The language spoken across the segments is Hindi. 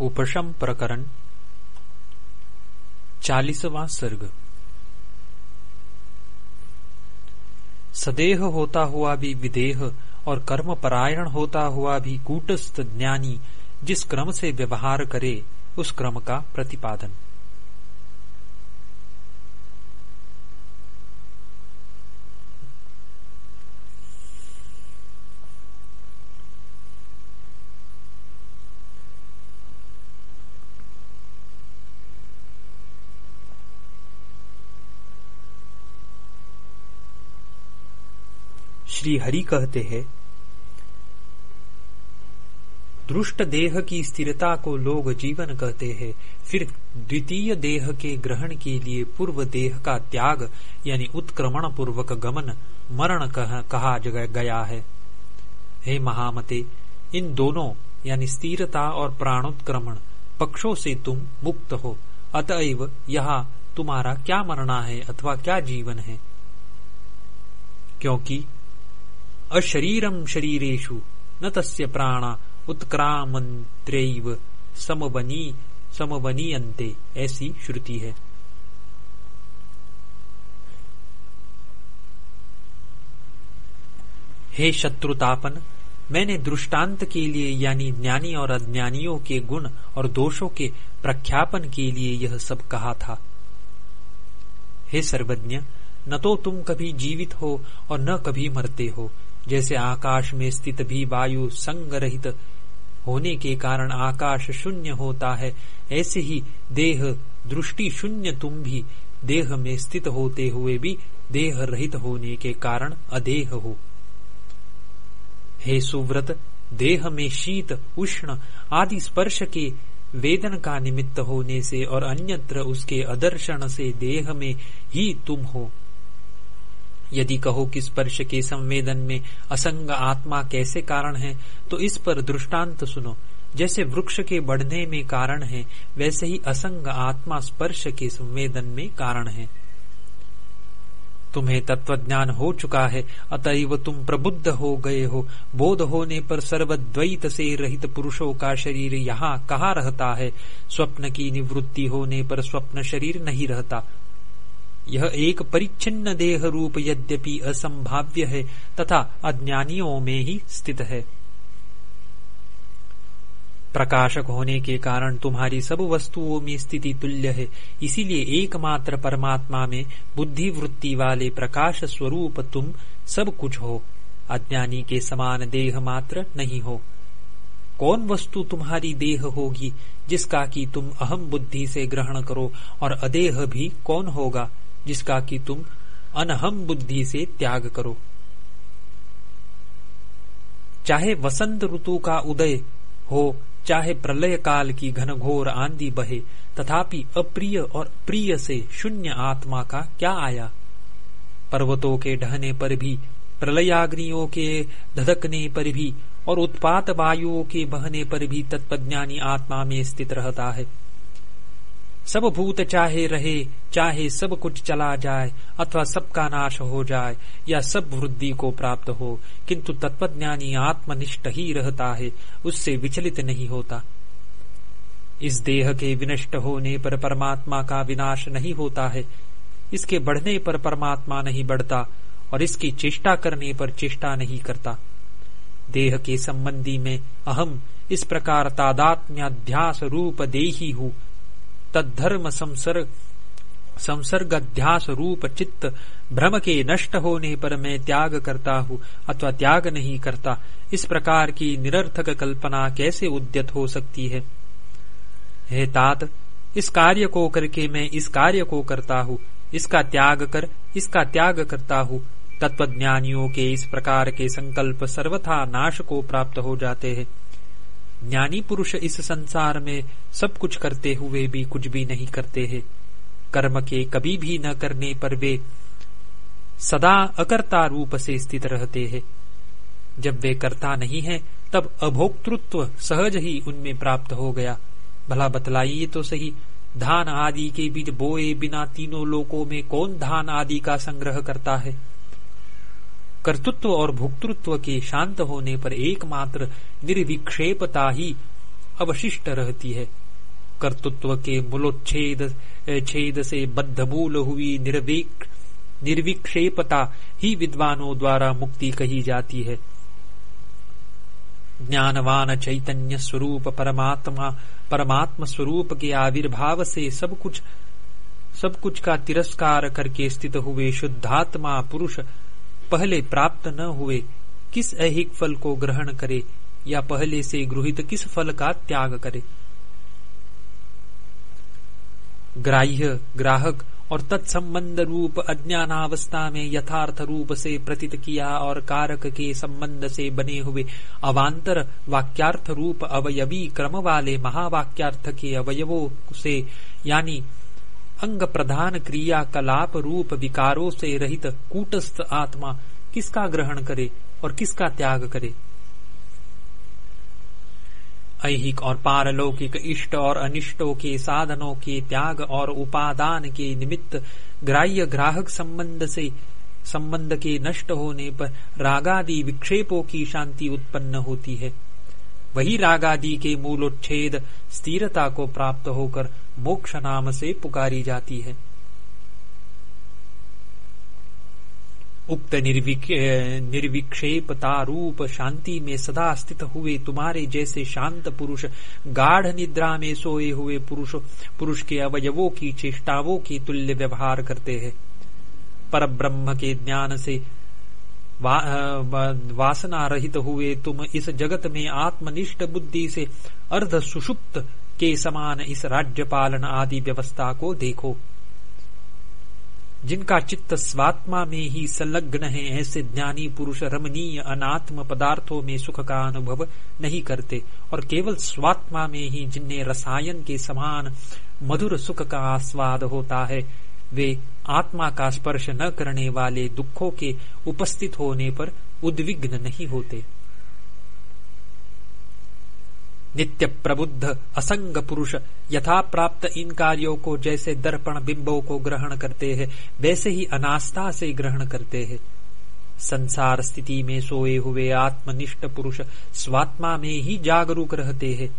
उपशम प्रकरण, चालीसवा सर्ग। सदेह होता हुआ भी विदेह और कर्म परायण होता हुआ भी कूटस्थ ज्ञानी जिस क्रम से व्यवहार करे, उस क्रम का प्रतिपादन। श्री हरि कहते हैं दृष्ट देह की स्थिरता को लोग जीवन कहते हैं। फिर द्वितीय देह के ग्रहण के लिए पूर्व देह का त्याग यानी उत्क्रमण पूर्वक गमन मरण कह, कहा गया है। हे महामते इन दोनों यानी स्थिरता और प्राणोत्क्रमण पक्षों से तुम मुक्त हो। अतएव यहाँ तुम्हारा क्या मरना है अथवा क्या जीवन है? क्योंकि अशरीरम शरीरेशु न तस्य प्राणा उत्क्रामंत्रैव समवनी, समवनीयन्ते। ऐसी श्रुति है। हे शत्रुतापन, मैंने दृष्टांत के लिए, यानी ज्ञानी और अज्ञानियों के गुण और दोषों के प्रख्यापन के लिए यह सब कहा था। हे सर्वज्ञ, न तो तुम कभी जीवित हो और न कभी मरते हो। जैसे आकाश में स्थित भी वायु संग रहित होने के कारण आकाश शून्य होता है, ऐसे ही देह दृष्टि शून्य, तुम भी देह में स्थित होते हुए भी देह रहित होने के कारण अदेह हो। हे सुव्रत, देह में शीत, उष्ण आदि स्पर्श के वेदन का निमित्त होने से और अन्यत्र उसके अदर्शन से देह में ही तुम हो। यदि कहो कि स्पर्श के संवेदन में असंग आत्मा कैसे कारण है तो इस पर दृष्टांत सुनो। जैसे वृक्ष के बढ़ने में कारण है, वैसे ही असंग आत्मा स्पर्श के संवेदन में कारण है। तुम्हें तत्वज्ञान हो चुका है, अतएव तुम प्रबुद्ध हो गए हो। बोध होने पर सर्वद्वैत से रहित पुरुषों का शरीर यहाँ कहाँ रहता है? स्वप्न की निवृत्ति होने पर स्वप्न शरीर नहीं रहता। यह एक परिच्छिन्न देह रूप यद्यपि असंभाव्य है, तथा अज्ञानियों में ही स्थित है। प्रकाशक होने के कारण तुम्हारी सब वस्तुओं में स्थिति तुल्य है, इसीलिए एकमात्र परमात्मा में बुद्धि वृत्ति वाले प्रकाश स्वरूप तुम सब कुछ हो। अज्ञानी के समान देह मात्र नहीं हो। कौन वस्तु तुम्हारी देह होगी, जिसका कि तुम अहम बुद्धि से ग्रहण करो, और अदेह भी कौन होगा? जिसका कि तुम अनहम बुद्धि से त्याग करो। चाहे वसंत ऋतु का उदय हो, चाहे प्रलय काल की घनघोर आंधी बहे, तथापि अप्रिय और प्रिय से शून्य आत्मा का क्या आया? पर्वतों के ढहने पर भी, प्रलयाग्नियों के धधकने पर भी, और उत्पात वायुओं के बहने पर भी तत्वज्ञानी आत्मा में स्थित रहता है। सब भूत चाहे रहे, चाहे सब कुछ चला जाए, अथवा सबका नाश हो जाए, या सब वृद्धि को प्राप्त हो, किंतु तत्वज्ञानी आत्मनिष्ठ ही रहता है, उससे विचलित नहीं होता। इस देह के विनष्ट होने पर परमात्मा का विनाश नहीं होता है। इसके बढ़ने पर परमात्मा नहीं बढ़ता, और इसकी चेष्टा करने पर चेष्टा नहीं करता। देह के संबंधी में अहम, इस प्रकार तादात्म्याध्यास रूप देही हूँ। तद्धर्म संसर्ग संसर्गाध्यास रूप चित्त भ्रम के नष्ट होने पर मैं त्याग करता हूँ अथवा त्याग नहीं करता। इस प्रकार की निरर्थक कल्पना कैसे उद्यत हो सकती है? हे तात, इस कार्य को करके मैं इस कार्य को करता हूँ। इसका त्याग कर, इसका त्याग करता हूँ। तत्वज्ञानियों के इस प्रकार के संकल्प सर्वथा नाश को प्राप्त हो जाते हैं। ज्ञानी पुरुष इस संसार में सब कुछ करते हुए भी कुछ भी नहीं करते हैं। कर्म के कभी भी न करने पर वे सदा अकर्ता रूप से स्थित रहते हैं। जब वे करता नहीं है, तब अभोक्तृत्व सहज ही उनमें प्राप्त हो गया। भला बतलाइए तो सही, धान आदि के बीच बोए बिना तीनों लोकों में कौन धान आदि का संग्रह करता है? कर्तृत्व और भोक्तृत्व के शांत होने पर एकमात्र निर्विक्षेपता ही अवशिष्ट रहती है। कर्तृत्व के मूलोच्छेद, छेद से बद्ध मूल हुई निर्विक निर्विक्षेपता ही विद्वानों द्वारा मुक्ति कही जाती है। ज्ञानवान चैतन्य स्वरूप परमात्मा, परमात्म स्वरूप के आविर्भाव से सब कुछ सब कुछ का तिरस्कार करके स्थित हुए शुद्धात्मा पुरुष पहले प्राप्त न हुए, किस ऐहिक फल को ग्रहण करे, या पहले से गृहित किस फल का त्याग करे? ग्राह्य, ग्राहक और तत्संबंध रूप अज्ञानावस्था में यथार्थ रूप से प्रतीत किया और कारक के संबंध से बने हुए अवांतर वाक्यार्थ रूप अवयवी क्रम वाले महावाक्यार्थ के अवयवों से, यानी अंग प्रधान क्रिया कलाप रूप विकारों से रहित कूटस्थ आत्मा किसका ग्रहण करे और किसका त्याग करे? ऐहिक और पारलौकिक इष्ट और अनिष्टों के साधनों के त्याग और उपादान के निमित्त ग्राह्य ग्राहक संबंध से, संबंध के नष्ट होने पर रागादि विक्षेपों की शांति उत्पन्न होती है। वही रागादि के मूलोच्छेद स्थिरता को प्राप्त होकर मोक्ष नाम से पुकारी जाती है। उक्त निर्विक्षेपता रूप शांति में सदा स्थित हुए तुम्हारे जैसे शांत पुरुष गाढ़ निद्रा में सोए हुए पुरुष पुरुष के अवयवों की चेष्टाओं की तुल्य व्यवहार करते हैं। पर ब्रह्म के ज्ञान से वा, वासना रहित हुए तुम इस जगत में आत्मनिष्ठ बुद्धि से अर्ध सुषुप्त के समान इस राज्य पालन आदि व्यवस्था को देखो। जिनका चित्त स्वात्मा में ही संलग्न है, ऐसे ज्ञानी पुरुष रमणीय अनात्म पदार्थों में सुख का अनुभव नहीं करते और केवल स्वात्मा में ही जिन्हें रसायन के समान मधुर सुख का आस्वाद होता है, वे आत्मा का स्पर्श न करने वाले दुखों के उपस्थित होने पर उद्विग्न नहीं होते। नित्य प्रबुद्ध असंग पुरुष यथा प्राप्त इन कार्यों को जैसे दर्पण बिंबों को ग्रहण करते हैं, वैसे ही अनास्था से ग्रहण करते हैं। संसार स्थिति में सोए हुए आत्मनिष्ठ पुरुष स्वात्मा में ही जागरूक रहते हैं।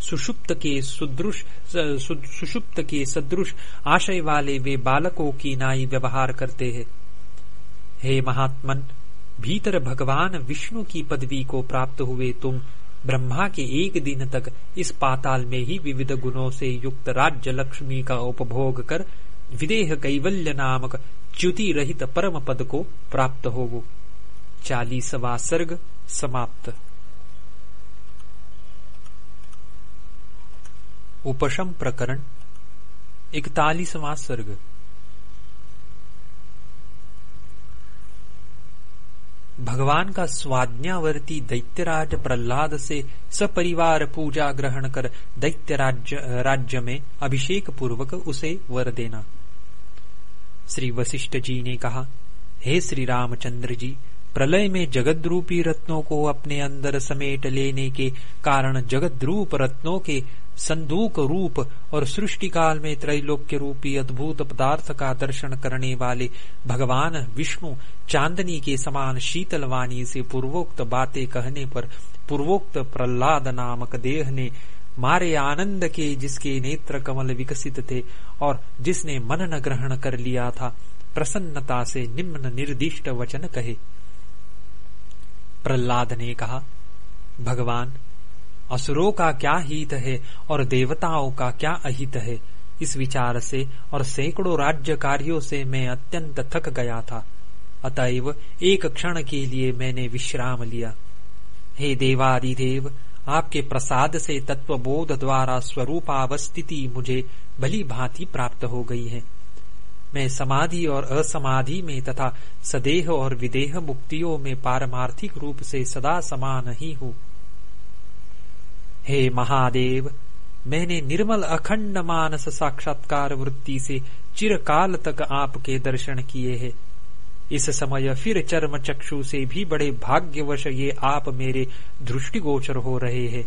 सुषुप्त के सुदृश सुषुप्त के सदृश आशय वाले वे बालकों की नाई व्यवहार करते हैं। हे महात्मन, भीतर भगवान विष्णु की पदवी को प्राप्त हुए तुम ब्रह्मा के एक दिन तक इस पाताल में ही विविध गुणों से युक्त राज्य लक्ष्मी का उपभोग कर विदेह कैवल्य नामक च्युति रहित परम पद को प्राप्त हो चालीसवा सर्ग समाप्त। उपशम प्रकरण। इकतालीसवां सर्ग। भगवान का स्वाज्ञावर्ती दैत्यराज प्रहलाद से सपरिवार पूजा ग्रहण कर दैत्य राज्य, राज्य में अभिषेक पूर्वक उसे वर देना। श्री वशिष्ठ जी ने कहा हे श्री रामचंद्र जी प्रलय में जगद रूपी रत्नों को अपने अंदर समेट लेने के कारण जगद रूप रत्नों के संदूक रूप और सृष्टि काल में त्रैलोक्य रूपी अद्भुत पदार्थ का दर्शन करने वाले भगवान विष्णु चांदनी के समान शीतल वाणी से पूर्वोक्त बातें कहने पर पूर्वोक्त प्रहलाद नामक देह ने मारे आनंद के जिसके नेत्र कमल विकसित थे और जिसने मनन ग्रहण कर लिया था, प्रसन्नता से निम्न निर्दिष्ट वचन कहे। प्रहलाद ने कहा, भगवान असुरों का क्या हित है और देवताओं का क्या अहित है? इस विचार से और सैकड़ों राज्य कार्यो से मैं अत्यंत थक गया था। अतएव एक क्षण के लिए मैंने विश्राम लिया। हे देवादिदेव, आपके प्रसाद से तत्वबोध द्वारा स्वरूपावस्थिति मुझे भली भांति प्राप्त हो गई है। मैं समाधि और असमाधि में तथा सदेह और विदेह मुक्तियों में पारमार्थिक रूप से सदा समान ही हूँ। हे महादेव, मैंने निर्मल अखंड मानस साक्षात्कार वृत्ति से चिरकाल तक आपके दर्शन किए हैं। इस समय फिर चर्म चक्षु से भी बड़े भाग्यवश ये आप मेरे दृष्टिगोचर हो रहे हैं।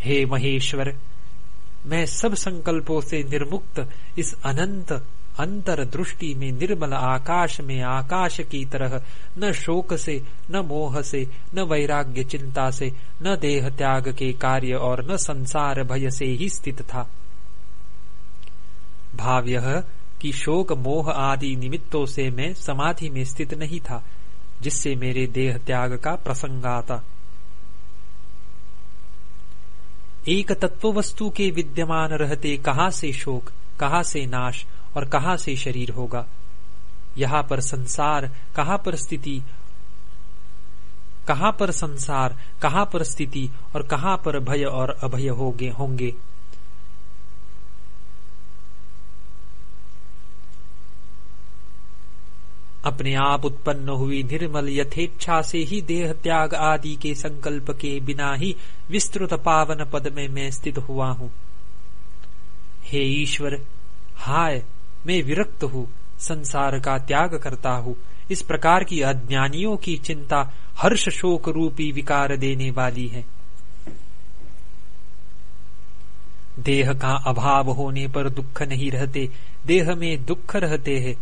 हे महेश्वर, मैं सब संकल्पों से निर्मुक्त इस अनंत अंतर दृष्टि में, निर्मल आकाश में, आकाश की तरह, न शोक से, न मोह से, न वैराग्य चिंता से, न देह त्याग के कार्य और न संसार भय से ही स्थित था। भाव यह कि शोक, मोह आदि निमित्तों से मैं समाधि में स्थित नहीं था, जिससे मेरे देह त्याग का प्रसंग आता। एक तत्व वस्तु के विद्यमान रहते कहा से शोक, कहा से नाश और कहा से शरीर होगा? यहाँ पर संसार, कहाँ पर स्थिति? कहाँ पर संसार, कहाँ पर स्थिति? और कहाँ पर भय और अभय होंगे होंगे? अपने आप उत्पन्न हुई निर्मल यथेच्छा से ही देह त्याग आदि के संकल्प के बिना ही विस्तृत पावन पद में मैं स्थित हुआ हूँ। हे ईश्वर, हाय! मैं विरक्त हूँ, संसार का त्याग करता हूँ। इस प्रकार की अज्ञानियों की चिंता हर्ष शोक रूपी विकार देने वाली है। देह का अभाव होने पर दुख नहीं रहते, देह में दुख रहते हैं।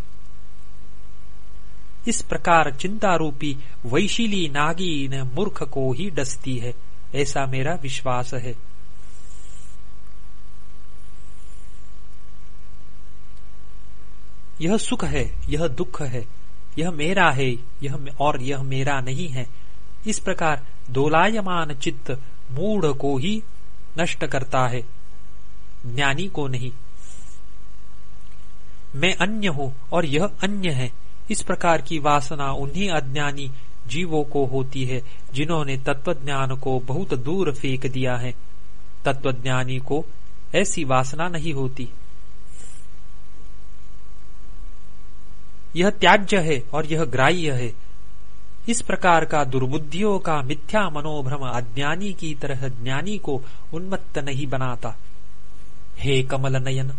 इस प्रकार चिंता रूपी वैशिली नागीन मूर्ख को ही डसती है, ऐसा मेरा विश्वास है। यह सुख है, यह दुख है, यह मेरा है, यह और यह मेरा नहीं है। इस प्रकार दोलायमान चित्त मूढ़ को ही नष्ट करता है। ज्ञानी को नहीं। मैं अन्य हूँ और यह अन्य है। इस प्रकार की वासना उन्हीं अज्ञानी जीवों को होती है, जिन्होंने तत्वज्ञान को बहुत दूर फेंक दिया है। तत्वज्ञानी को ऐसी वासना नहीं होती। यह त्याज्य है और यह ग्राह्य है। इस प्रकार का दुर्बुद्धियों का मिथ्या मनोभ्रम अज्ञानी की तरह ज्ञानी को उन्मत्त नहीं बनाता। हे कमल नयन,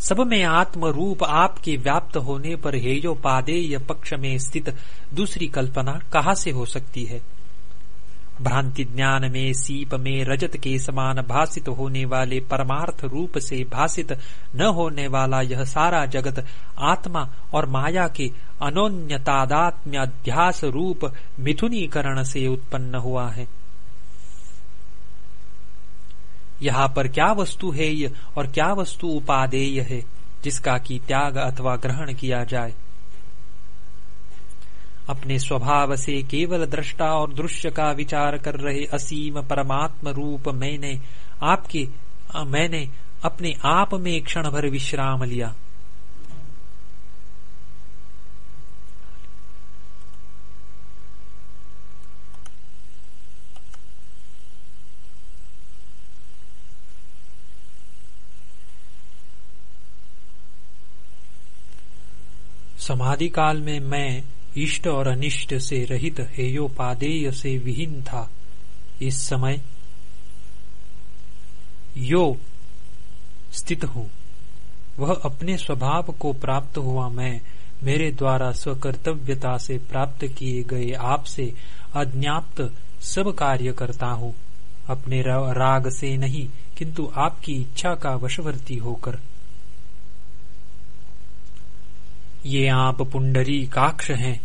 सब में आत्म रूप आपके व्याप्त होने पर हेयोपादेय पक्ष में स्थित दूसरी कल्पना कहाँ से हो सकती है? भ्रांति ज्ञान में सीप में रजत के समान भाषित होने वाले परमार्थ रूप से भाषित न होने वाला यह सारा जगत आत्मा और माया के अनोन्यतादात्म्याध्यास रूप मिथुनीकरण से उत्पन्न हुआ है। यहाँ पर क्या वस्तु है ये और क्या वस्तु उपादेय है जिसका की त्याग अथवा ग्रहण किया जाए? अपने स्वभाव से केवल दृष्टा और दृश्य का विचार कर रहे असीम परमात्म रूप मैंने आपके मैंने अपने आप में क्षण भर विश्राम लिया। समाधि काल में मैं इष्ट और अनिष्ट से रहित हेयोपादेय से विहीन था इस समय। यो, स्थित हूँ। वह अपने स्वभाव को प्राप्त हुआ मैं। मेरे द्वारा स्वकर्तव्यता से प्राप्त किए गए आपसे अज्ञाप्त सब कार्य करता हूँ। अपने राग से नहीं, किंतु आपकी इच्छा का वशवर्ती होकर। ये आप पुंडरी काक्ष हैं।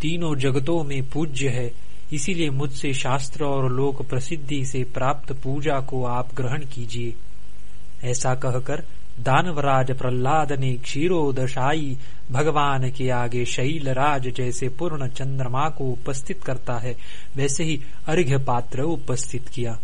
तीनों जगतों में पूज्य है। इसीलिए मुझसे शास्त्र और लोक प्रसिद्धि से प्राप्त पूजा को आप ग्रहण कीजिए। ऐसा कहकर दानवराज प्रहलाद ने क्षीरोदशाई भगवान के आगे शैल राज जैसे पूर्ण चंद्रमा को उपस्थित करता है, वैसे ही अर्घ्य पात्र उपस्थित किया।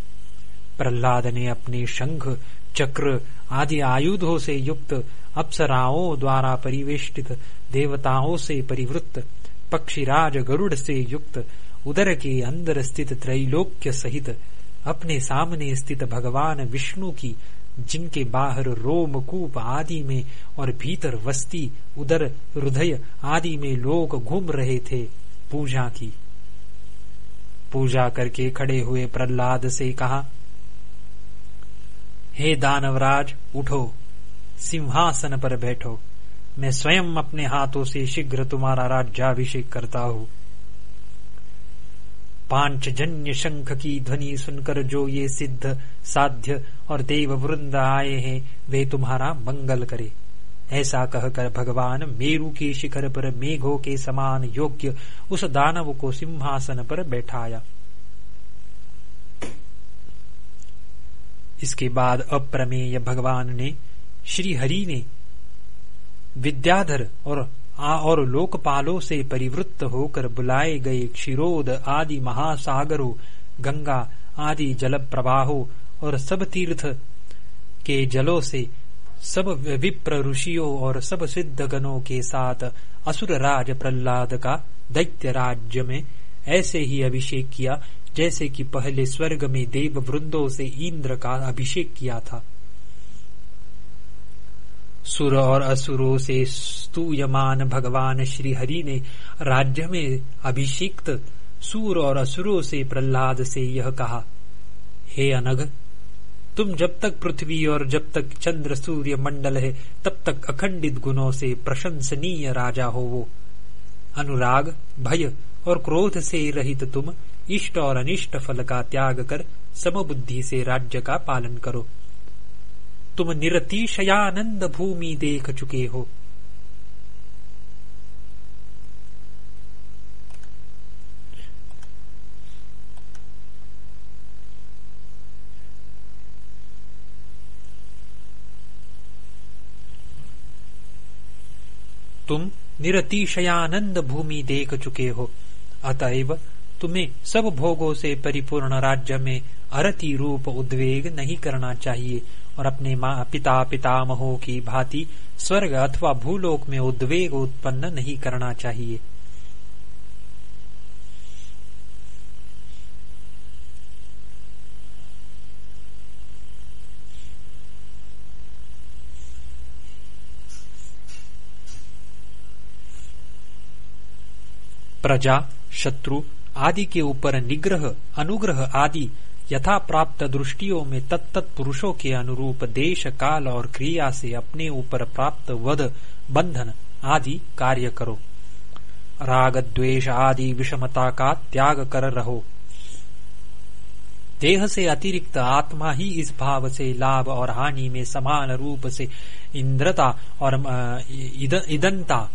प्रहलाद ने अपने शंख, चक्र आदि आयुधों से युक्त अप्सराओं द्वारा परिवेष्टित देवताओं से परिवृत्त, पक्षीराज गरुड़ से युक्त, उदर के अंदर स्थित त्रैलोक्य सहित, अपने सामने स्थित भगवान विष्णु की, जिनके बाहर रोमकूप आदि में और भीतर वस्ती, उदर, हृदय आदि में लोग घूम रहे थे, पूजा की। पूजा करके खड़े हुए प्रहलाद से कहा, हे दानवराज, उठो सिंहासन पर बैठो। मैं स्वयं अपने हाथों से शीघ्र तुम्हारा राज्याभिषेक करता हूँ। पाँच जन्य शंख की ध्वनि सुनकर जो ये सिद्ध, साध्य और देव वृंद आए हैं, वे तुम्हारा मंगल करे। ऐसा कहकर भगवान मेरु के शिखर पर मेघों के समान योग्य उस दानव को सिंहासन पर बैठाया। इसके बाद अप्रमेय भगवान ने श्री हरि ने विद्याधर और और लोकपालों से परिवृत्त होकर बुलाए गए क्षीरोद आदि महासागरों, गंगा आदि जल प्रवाहों और सब तीर्थ के जलों से सब विप्र ऋषियों और सब सिद्ध गणों के साथ असुर राज प्रहलाद का दैत्य राज्य में ऐसे ही अभिषेक किया, जैसे कि पहले स्वर्ग में देव वृंदों से इंद्र का अभिषेक किया था। सुर और असुरों से स्तूयमान भगवान श्री हरि ने राज्य में अभिषिक्त सूर और असुरों से प्रहलाद से यह कहा, हे अनघ, तुम जब तक पृथ्वी और जब तक चंद्र सूर्य मंडल है, तब तक अखंडित गुणों से प्रशंसनीय राजा हो वो। अनुराग, भय और क्रोध से रहित तुम इष्ट और अनिष्ट फल का त्याग कर, समबुद्धि से राज्य का पालन करो। तुम निरतिशयानंद भूमि देख चुके हो। तुम निरतिशयानंद भूमि देख चुके हो। अतएव तुम्हें सब भोगों से परिपूर्ण राज्य में अरति रूप उद्वेग नहीं करना चाहिए। और अपने पिता, पितामहों की भांति स्वर्ग अथवा भूलोक में उद्वेग उत्पन्न नहीं करना चाहिए। प्रजा, शत्रु आदि के ऊपर निग्रह, अनुग्रह आदि यथा प्राप्त दृष्टियों में तत्त पुरुषों के अनुरूप देश, काल और क्रिया से अपने ऊपर प्राप्त वध बंधन आदि कार्य करो। राग द्वेष आदि विषमता का त्याग कर रहो। देह से अतिरिक्त आत्मा ही इस भाव से लाभ और हानि में समान रूप से इंद्रता और इदंता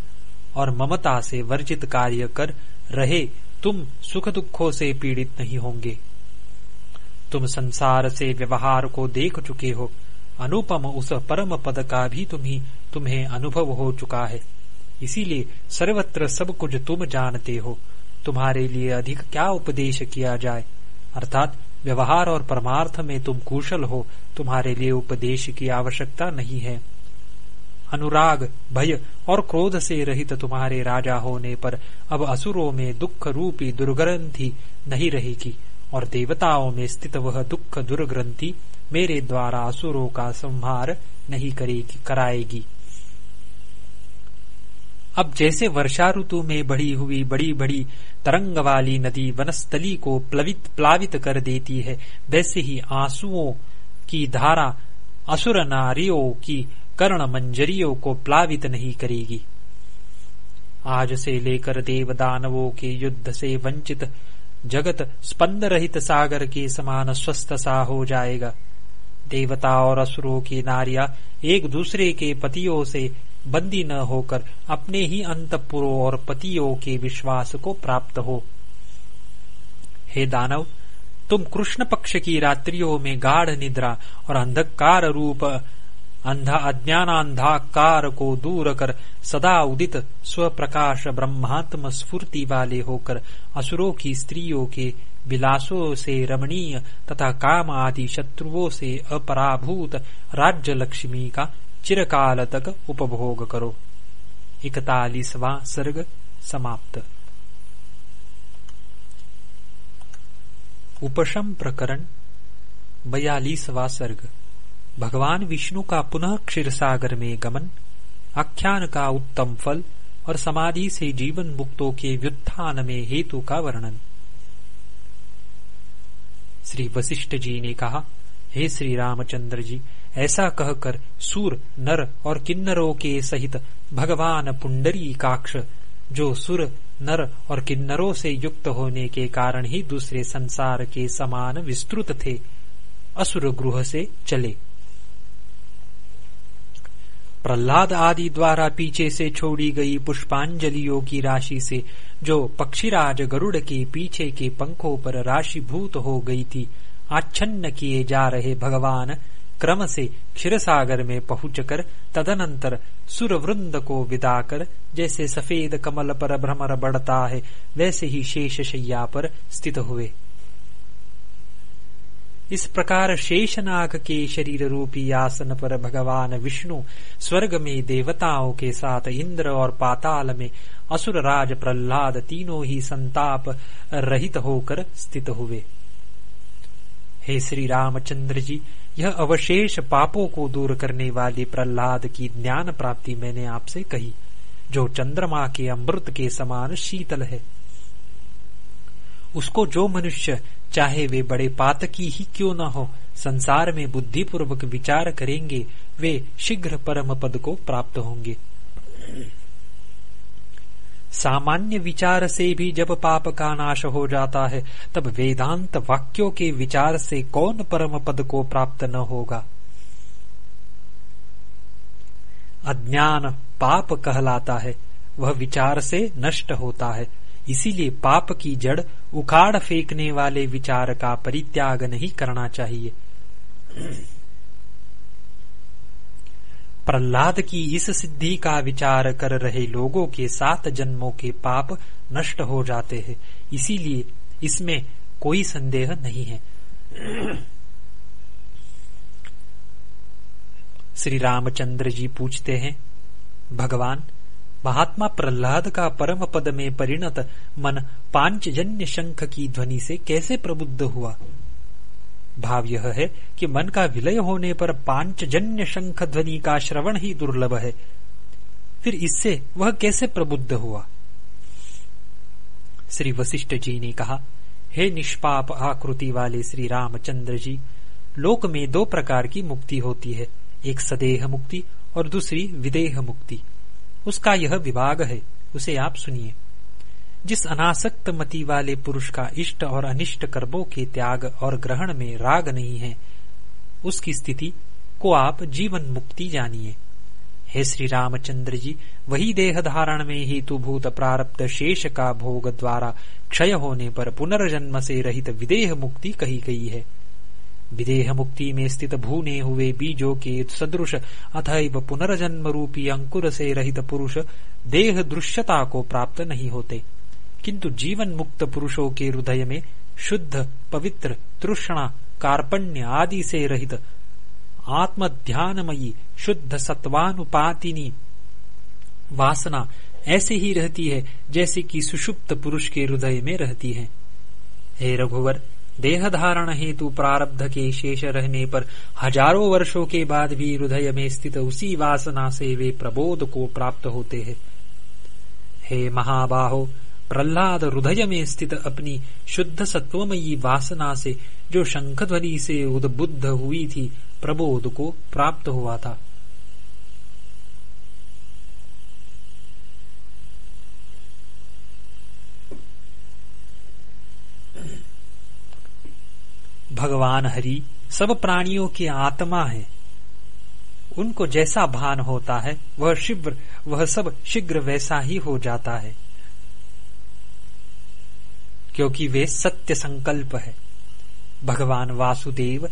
और ममता से वर्जित कार्य कर रहे। तुम सुख दुखों से पीड़ित नहीं होंगे। तुम संसार से व्यवहार को देख चुके हो। अनुपम उस परम पद का भी तुम्ही, तुम्हें अनुभव हो चुका है। इसीलिए सर्वत्र सब कुछ तुम जानते हो। तुम्हारे लिए अधिक क्या उपदेश किया जाए? अर्थात, व्यवहार और परमार्थ में तुम कुशल हो, तुम्हारे लिए उपदेश की आवश्यकता नहीं है। अनुराग, भय और क्रोध से रहित तुम्हारे राजा होने पर अब असुरों में दुख रूपी दुर्ग्रंथि नहीं रहेगी। और देवताओं में स्थित वह दुख दुर्ग्रंथि मेरे द्वारा असुरों का संहार नहीं करेगी, कराएगी। अब जैसे वर्षा ऋतु में बढ़ी हुई बड़ी बड़ी तरंग वाली नदी वनस्थली को प्लवित, प्लावित कर देती है, वैसे ही आंसुओं की धारा असुर नारियों की कर्ण मंजरियों को प्लावित नहीं करेगी। आज से लेकर देव दानवों के युद्ध से वंचित जगत स्पंद रहित सागर के समान स्वस्थ सा हो जाएगा। देवता और असुरों की नारिया एक दूसरे के पतियों से बंदी न होकर अपने ही अंतपुरों और पतियों के विश्वास को प्राप्त हो। हे दानव, तुम कृष्ण पक्ष की रात्रियों में गाढ़ निद्रा और अंधकार रूप अंधा अज्ञानांधाकार को दूर कर, सदा उदित स्वप्रकाश ब्रह्मात्म स्फूर्ति वाले होकर, असुरों की स्त्रियों के विलासों से रमणीय तथा काम आदि शत्रुओं से अपराभूत राज्य लक्ष्मी का चिरकाल तक उपभोग करो। इकतालीसवा सर्ग समाप्त। उपशम प्रकरण बयालीसवा सर्ग। भगवान विष्णु का पुनः क्षीर सागर में गमन, आख्यान का उत्तम फल और समाधि से जीवन मुक्तों के व्युत्थान में हेतु का वर्णन। श्री वशिष्ठ जी ने कहा, हे श्री रामचंद्र जी, ऐसा कहकर सूर, नर और किन्नरों के सहित भगवान पुंडरी काक्ष, जो सुर, नर और किन्नरों से युक्त होने के कारण ही दूसरे संसार के समान विस्तृत थे, असुर गृह से चले। प्रहलाद आदि द्वारा पीछे से छोड़ी गई पुष्पांजलियों की राशि से, जो पक्षीराज गरुड़ के पीछे के पंखों पर राशिभूत हो गई थी, आच्छन्न किए जा रहे भगवान क्रम से क्षीरसागर में पहुंचकर तदनंतर सुरवृंद को विदा कर जैसे सफ़ेद कमल पर भ्रमर बढ़ता है, वैसे ही शेष शैया पर स्थित हुए। इस प्रकार शेषनाग के शरीर रूपी आसन पर भगवान विष्णु स्वर्ग में देवताओं के साथ इंद्र और पाताल में असुर राज प्रहलाद तीनों ही संताप रहित होकर स्थित हुए। हे श्री रामचंद्र जी, यह अवशेष पापों को दूर करने वाले प्रहलाद की ज्ञान प्राप्ति मैंने आपसे कही, जो चंद्रमा के अमृत के समान शीतल है। उसको जो मनुष्य चाहे वे बड़े पातकी ही क्यों न हो, संसार में बुद्धिपूर्वक विचार करेंगे, वे शीघ्र परम पद को प्राप्त होंगे। सामान्य विचार से भी जब पाप का नाश हो जाता है, तब वेदांत वाक्यों के विचार से कौन परम पद को प्राप्त न होगा? अज्ञान पाप कहलाता है, वह विचार से नष्ट होता है। इसीलिए पाप की जड़ उखाड़ फेंकने वाले विचार का परित्याग नहीं करना चाहिए। प्रहलाद की इस सिद्धि का विचार कर रहे लोगों के सात जन्मों के पाप नष्ट हो जाते हैं। इसीलिए इसमें कोई संदेह नहीं है। श्री रामचंद्र जी पूछते हैं, भगवान महात्मा प्रहलाद का परम पद में परिणत मन पांचजन्य शंख की ध्वनि से कैसे प्रबुद्ध हुआ? भाव यह है कि मन का विलय होने पर पांचजन्य शंख ध्वनि का श्रवण ही दुर्लभ है। फिर इससे वह कैसे प्रबुद्ध हुआ? श्री वशिष्ठ जी ने कहा, हे निष्पाप आकृति वाले श्री रामचंद्र जी, लोक में दो प्रकार की मुक्ति होती है, एक सदेह मुक्ति और दूसरी विदेह मुक्ति। उसका यह विभाग है, उसे आप सुनिए। जिस अनासक्त मति वाले पुरुष का इष्ट और अनिष्ट कर्मों के त्याग और ग्रहण में राग नहीं है, उसकी स्थिति को आप जीवन मुक्ति जानिए। हे श्री रामचंद्र जी, वही देह धारण में हेतु भूत प्रारब्ध शेष का भोग द्वारा क्षय होने पर पुनर्जन्म से रहित विदेह मुक्ति कही गई है। विदेह मुक्ति में स्थित भूने हुए बीजों के सदृश अथव पुनर्जन्म रूपी अंकुर से रहित पुरुष देह दृश्यता को प्राप्त नहीं होते। किंतु जीवन मुक्त पुरुषों के हृदय में शुद्ध, पवित्र, तृष्णा, कार्पण्य आदि से रहित आत्म ध्यानमयी शुद्ध सत्वानुपातिनी वासना ऐसे ही रहती है जैसे कि सुषुप्त पुरुष के हृदय में रहती है। हे रघुवर देह धारण हेतु प्रारब्ध के शेष रहने पर हज़ारों वर्षों के बाद भी हृदय में स्थित उसी वासना से वे प्रबोध को प्राप्त होते हैं। हे महाबाहो, प्रहलाद हृदय में स्थित अपनी शुद्ध सत्वमयी वासना से जो शंखध्वनि से उद्बुद्ध हुई थी, प्रबोध को प्राप्त हुआ था। भगवान हरि, सब प्राणियों की आत्मा है। उनको जैसा भान होता है, वह शीघ्र, वह सब शीघ्र वैसा ही हो जाता है। क्योंकि वे सत्य संकल्प है। भगवान वासुदेव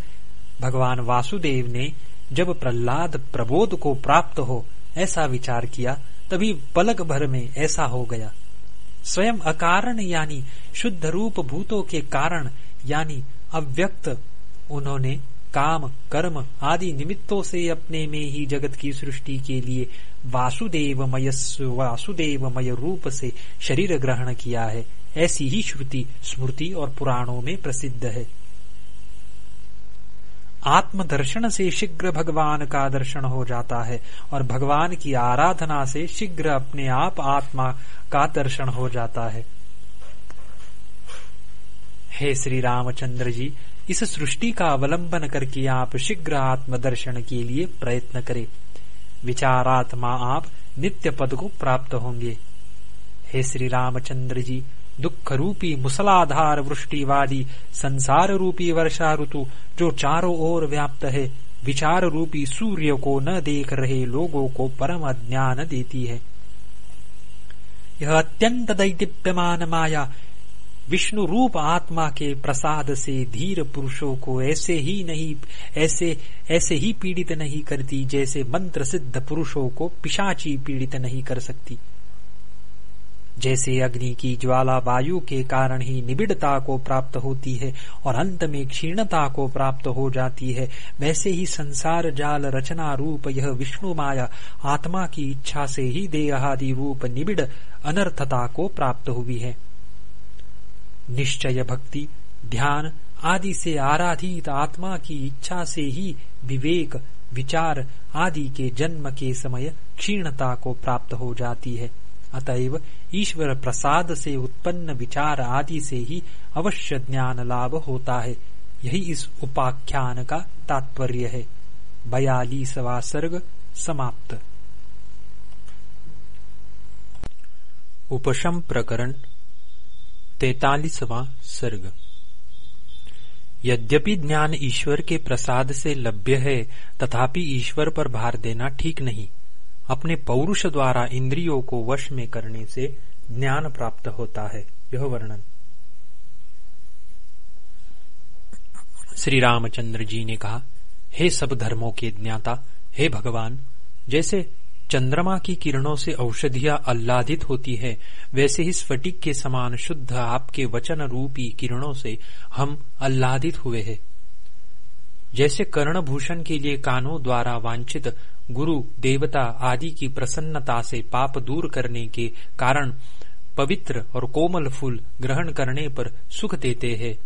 भगवान वासुदेव ने जब प्रहलाद प्रबोध को प्राप्त हो, ऐसा विचार किया, तभी पलक भर में ऐसा हो गया। स्वयं अकारण यानी शुद्ध रूप भूतों के कारण, यानी अव्यक्त उन्होंने काम, कर्म आदि निमित्तों से अपने में ही जगत की सृष्टि के लिए वासुदेवमय वासुदेवमय रूप से शरीर ग्रहण किया है। ऐसी ही श्रुति स्मृति और पुराणों में प्रसिद्ध है। आत्मदर्शन से शीघ्र भगवान का दर्शन हो जाता है और भगवान की आराधना से शीघ्र अपने आप आत्मा का दर्शन हो जाता है। हे श्री रामचंद्र जी, इस सृष्टि का अवलंबन करके आप शीघ्र आत्मदर्शन के लिए प्रयत्न करें। विचारात्मा आप नित्य पद को प्राप्त होंगे। हे श्री रामचंद्र जी दुख रूपी मुसलाधार वृष्टि वाली संसार रूपी वर्षा ऋतु, जो चारों ओर व्याप्त है विचार रूपी सूर्य को न देख रहे लोगों को परम ज्ञान देती है। यह अत्यंत दैदिप्यमान माया विष्णु रूप आत्मा के प्रसाद से धीर पुरुषों को ऐसे ही नहीं, ऐसे ऐसे ही पीड़ित नहीं करती, जैसे मंत्र सिद्ध पुरुषों को पिशाची पीड़ित नहीं कर सकती। जैसे अग्नि की ज्वाला वायु के कारण ही निबिड़ता को प्राप्त होती है और अंत में क्षीणता को प्राप्त हो जाती है, वैसे ही संसार जाल रचना रूप यह विष्णु माया, आत्मा की इच्छा से ही देहादि रूप निबिड़ अनर्थता को प्राप्त हुई है। निश्चय भक्ति, ध्यान आदि से आराधित आत्मा की इच्छा से ही विवेक, विचार आदि के जन्म के समय क्षीणता को प्राप्त हो जाती है। अतएव ईश्वर प्रसाद से उत्पन्न विचार आदि से ही अवश्य ज्ञान लाभ होता है। यही इस उपाख्यान का तात्पर्य है। बयालीसवा सर्ग समाप्त। उपशम प्रकरण तैतालीसवा सर्ग। यद्यपि ज्ञान ईश्वर के प्रसाद से लभ्य है, तथापि ईश्वर पर भार देना ठीक नहीं। अपने पौरुष द्वारा इंद्रियों को वश में करने से ज्ञान प्राप्त होता है। यह वर्णन। श्री रामचंद्र जी ने कहा, हे सब धर्मों के ज्ञाता, हे भगवान, जैसे चंद्रमा की किरणों से औषधियाँ आह्लादित होती है। वैसे ही स्फटिक के समान शुद्ध आपके वचन रूपी किरणों से हम आह्लादित हुए हैं। जैसे कर्णभूषण के लिए कानों द्वारा वांछित गुरु, देवता आदि की प्रसन्नता से पाप दूर करने के कारण पवित्र और कोमल फूल ग्रहण करने पर सुख देते हैं।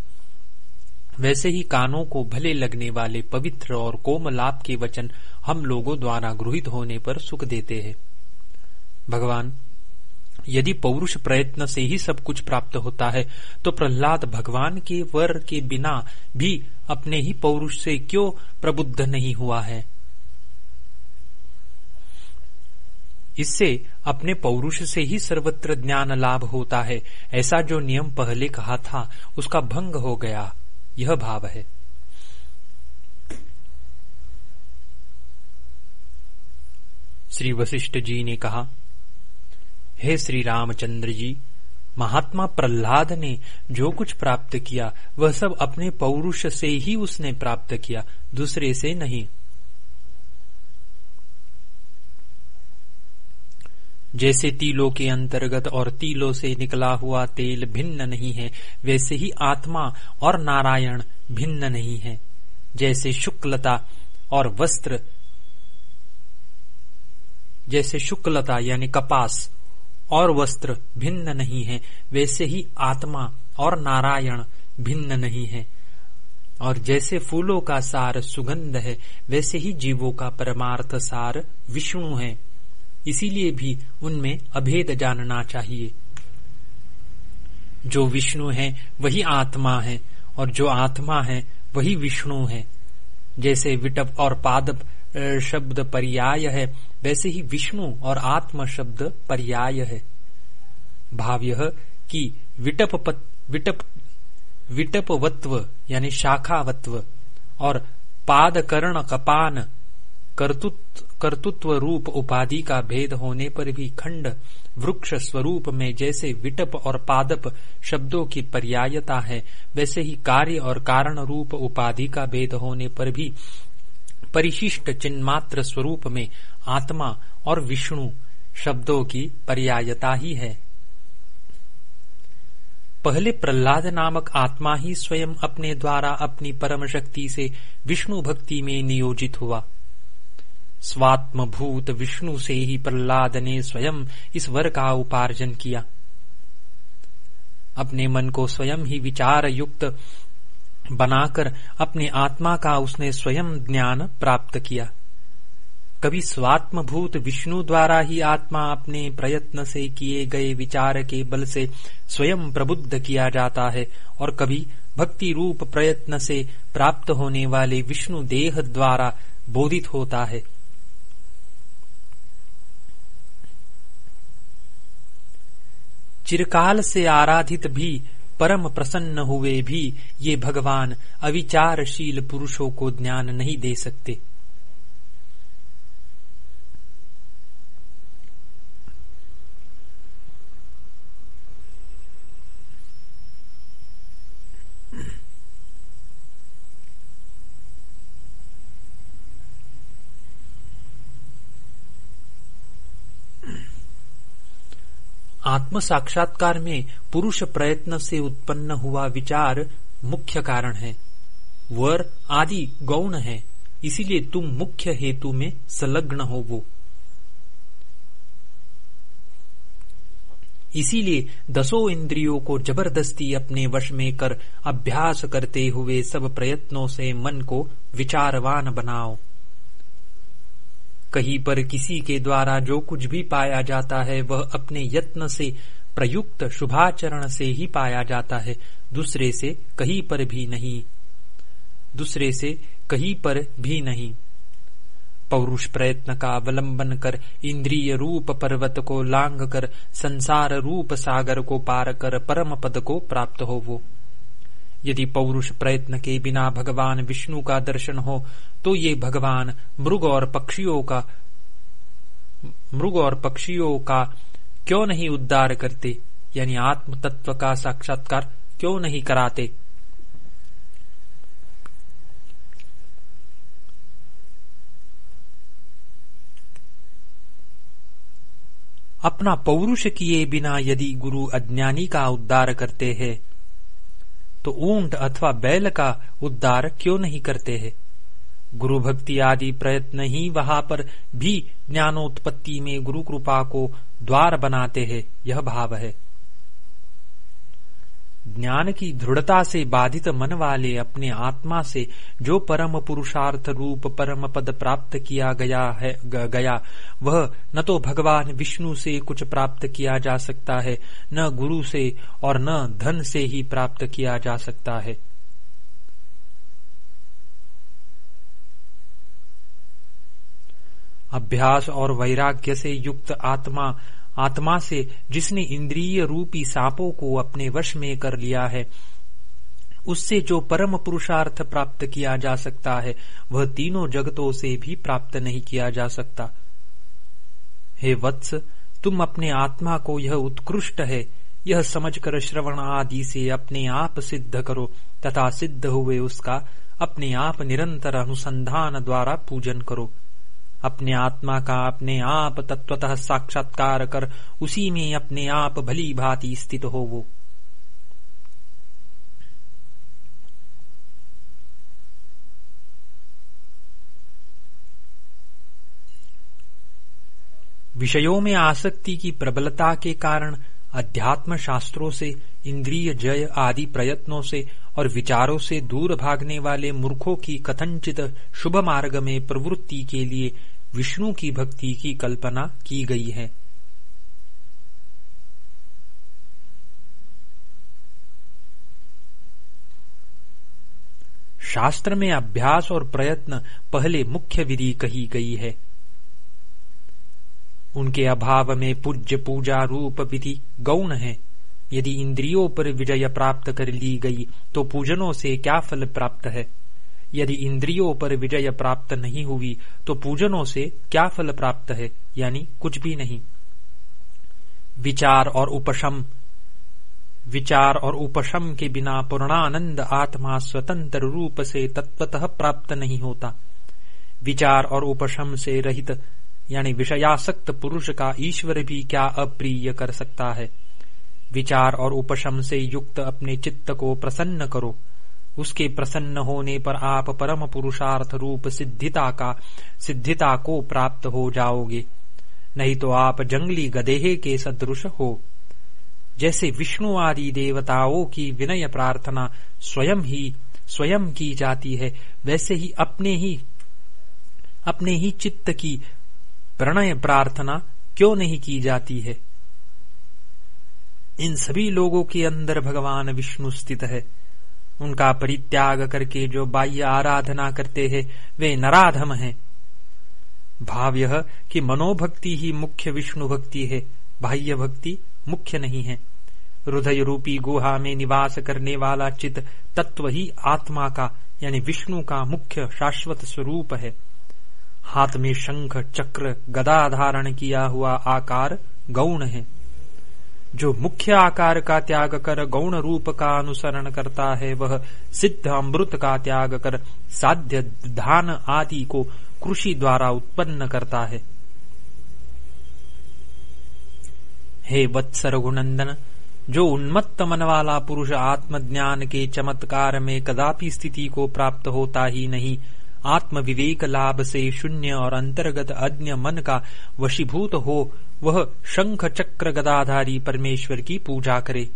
वैसे ही कानों को भले लगने वाले पवित्र और कोमलाप के वचन हम लोगों द्वारा गृहित होने पर सुख देते हैं। भगवान, यदि पौरुष प्रयत्न से ही सब कुछ प्राप्त होता है तो प्रहलाद भगवान के वर के बिना भी अपने ही पौरुष से क्यों प्रबुद्ध नहीं हुआ है? इससे अपने पौरुष से ही सर्वत्र ज्ञान लाभ होता है। ऐसा जो नियम पहले कहा था, उसका भंग हो गया। यह भाव है। श्री वशिष्ठ जी ने कहा, हे श्री रामचंद्र जी, महात्मा प्रहलाद ने जो कुछ प्राप्त किया, वह सब अपने पौरुष से ही उसने प्राप्त किया, दूसरे से नहीं। जैसे तिलों के अंतर्गत और तिलों से निकला हुआ तेल भिन्न नहीं है, वैसे ही आत्मा और नारायण भिन्न नहीं है। जैसे शुक्लता और वस्त्र जैसे शुक्लता यानी कपास और वस्त्र भिन्न नहीं है, वैसे ही आत्मा और नारायण भिन्न नहीं है। और जैसे फूलों का सार सुगंध है, वैसे ही जीवों का परमार्थ सार विष्णु है। इसीलिए भी उनमें अभेद जानना चाहिए। जो विष्णु है, वही आत्मा है, और जो आत्मा है, वही विष्णु है। जैसे विटप और पादप शब्द पर्याय है वैसे ही विष्णु और आत्म शब्द पर्याय है। भाव यह कि विटप विटप, विटपवत्व, यानी शाखावत्व, और पादकर्ण कपान कर्तुत्व रूप उपाधि का भेद होने पर भी खंड वृक्ष स्वरूप में जैसे विटप और पादप शब्दों की पर्यायता है, वैसे ही कार्य और कारण रूप उपाधि का भेद होने पर भी परिशिष्ट चिन्मात्र स्वरूप में आत्मा और विष्णु शब्दों की पर्यायता ही है। पहले प्रहलाद नामक आत्मा ही स्वयं अपने द्वारा अपनी परम शक्ति से विष्णु भक्ति में नियोजित हुआ। स्वात्मभूत विष्णु से ही प्रहलाद ने स्वयं इस वर का उपार्जन किया। अपने मन को स्वयं ही विचार युक्त बनाकर अपने आत्मा का उसने स्वयं ज्ञान प्राप्त किया। कभी स्वात्मभूत विष्णु द्वारा ही आत्मा अपने प्रयत्न से किए गए विचार के बल से स्वयं प्रबुद्ध किया जाता है, और कभी भक्ति रूप प्रयत्न से प्राप्त होने वाले विष्णु देह द्वारा बोधित होता है। चिरकाल से आराधित भी, परम प्रसन्न हुए भी ये भगवान अविचारशील पुरुषों को ज्ञान नहीं दे सकते। आत्म साक्षात्कार में पुरुष प्रयत्न से उत्पन्न हुआ विचार मुख्य कारण है। वर आदि गौण है, इसीलिए तुम मुख्य हेतु में संलग्न हो वो। इसीलिए दसों इंद्रियों को ज़बरदस्ती अपने वश में कर अभ्यास करते हुए सब प्रयत्नों से मन को विचारवान बनाओ। कहीं पर किसी के द्वारा जो कुछ भी पाया जाता है, वह अपने यत्न से, प्रयुक्त शुभाचरण से ही पाया जाता है। दूसरे से कहीं पर भी नहीं। दूसरे से कहीं पर भी नहीं। पौरुष प्रयत्न का अवलंबन कर, इंद्रिय रूप पर्वत को लांग कर, संसार रूप सागर को पार कर परम पद को प्राप्त हो वो। यदि पौरुष प्रयत्न के बिना भगवान विष्णु का दर्शन हो तो ये भगवान मृग और पक्षियों का, मृग और पक्षियों का क्यों नहीं उद्धार करते? यानी आत्म तत्व का साक्षात्कार क्यों नहीं कराते? अपना पौरुष किए बिना यदि गुरु अज्ञानी का उद्धार करते हैं तो ऊँट अथवा बैल का उद्धार क्यों नहीं करते हैं? गुरु भक्ति आदि प्रयत्न ही वहाँ पर भी ज्ञानोत्पत्ति में गुरु कृपा को द्वार बनाते हैं, यह भाव है। ज्ञान की दृढ़ता से बाधित मन वाले अपने आत्मा से जो परम पुरुषार्थ रूप परम पद प्राप्त किया गया है गया, वह न तो भगवान विष्णु से कुछ प्राप्त किया जा सकता है, न गुरु से और न धन से ही प्राप्त किया जा सकता है। अभ्यास और वैराग्य से युक्त आत्मा आत्मा से जिसने इंद्रिय रूपी सांपों को अपने वश में कर लिया है, उससे जो परम पुरुषार्थ प्राप्त किया जा सकता है, वह तीनों जगतों से भी प्राप्त नहीं किया जा सकता। हे वत्स, तुम अपने आत्मा को यह उत्कृष्ट है, यह समझकर श्रवण आदि से अपने आप सिद्ध करो, तथा सिद्ध हुए उसका अपने आप निरंतर अनुसंधान द्वारा पूजन करो। अपने आत्मा का अपने आप तत्वतः साक्षात्कार कर उसी में अपने आप भली भांति स्थित हो वो विषयों में आसक्ति की प्रबलता के कारण अध्यात्म शास्त्रों से, इंद्रिय जय आदि प्रयत्नों से और विचारों से दूर भागने वाले मूर्खों की कथनचित शुभ मार्ग में प्रवृत्ति के लिए विष्णु की भक्ति की कल्पना की गई है। शास्त्र में अभ्यास और प्रयत्न पहले मुख्य विधि कही गई है। उनके अभाव में पूज्य पूजा रूप विधि गौण है। यदि इंद्रियों पर विजय प्राप्त कर ली गई तो पूजनों से क्या फल प्राप्त है? यदि इंद्रियों पर विजय प्राप्त नहीं हुई तो पूजनों से क्या फल प्राप्त है? यानी कुछ भी नहीं। विचार और उपशम। विचार और उपशम के बिना पूर्णानंद आत्मा स्वतंत्र रूप से तत्वतः प्राप्त नहीं होता। विचार और उपशम से रहित, यानी विषयासक्त पुरुष का ईश्वर भी क्या अप्रिय कर सकता है? विचार और उपशम से युक्त अपने चित्त को प्रसन्न करो। उसके प्रसन्न होने पर आप परम पुरुषार्थ रूप सिद्धिता का, सिद्धिता को प्राप्त हो जाओगे। नहीं तो आप जंगली गदेहे के सदृश हो। जैसे विष्णु आदि देवताओं की विनय प्रार्थना स्वयं ही, स्वयं की जाती है, वैसे ही अपने ही अपने ही चित्त की प्रणय प्रार्थना क्यों नहीं की जाती है? इन सभी लोगों के अंदर भगवान विष्णु स्थित है। उनका परित्याग करके जो बाह्य आराधना करते हैं, वे नराधम हैं। भाव यह कि मनोभक्ति ही मुख्य विष्णु भक्ति है, बाह्य भक्ति मुख्य नहीं है। हृदय रूपी गुहा में निवास करने वाला चित तत्व ही आत्मा का, यानी विष्णु का मुख्य शाश्वत स्वरूप है। हाथ में शंख, चक्र, गदा धारण किया हुआ आकार गौण है। जो मुख्य आकार का त्याग कर, गौण रूप का अनुसरण करता है, वह सिद्ध अमृत का त्याग कर, साध्य धान आदि को कृषि द्वारा उत्पन्न करता है। हे गुनंदन जो उन्मत्त मन वाला पुरुष आत्मज्ञान के चमत्कार में कदापि स्थिति को प्राप्त होता ही नहीं आत्म विवेक लाभ से शून्य और अंतर्गत अज्ञ मन का वशीभूत हो वह शंख चक्र गदाधारी परमेश्वर की पूजा करे।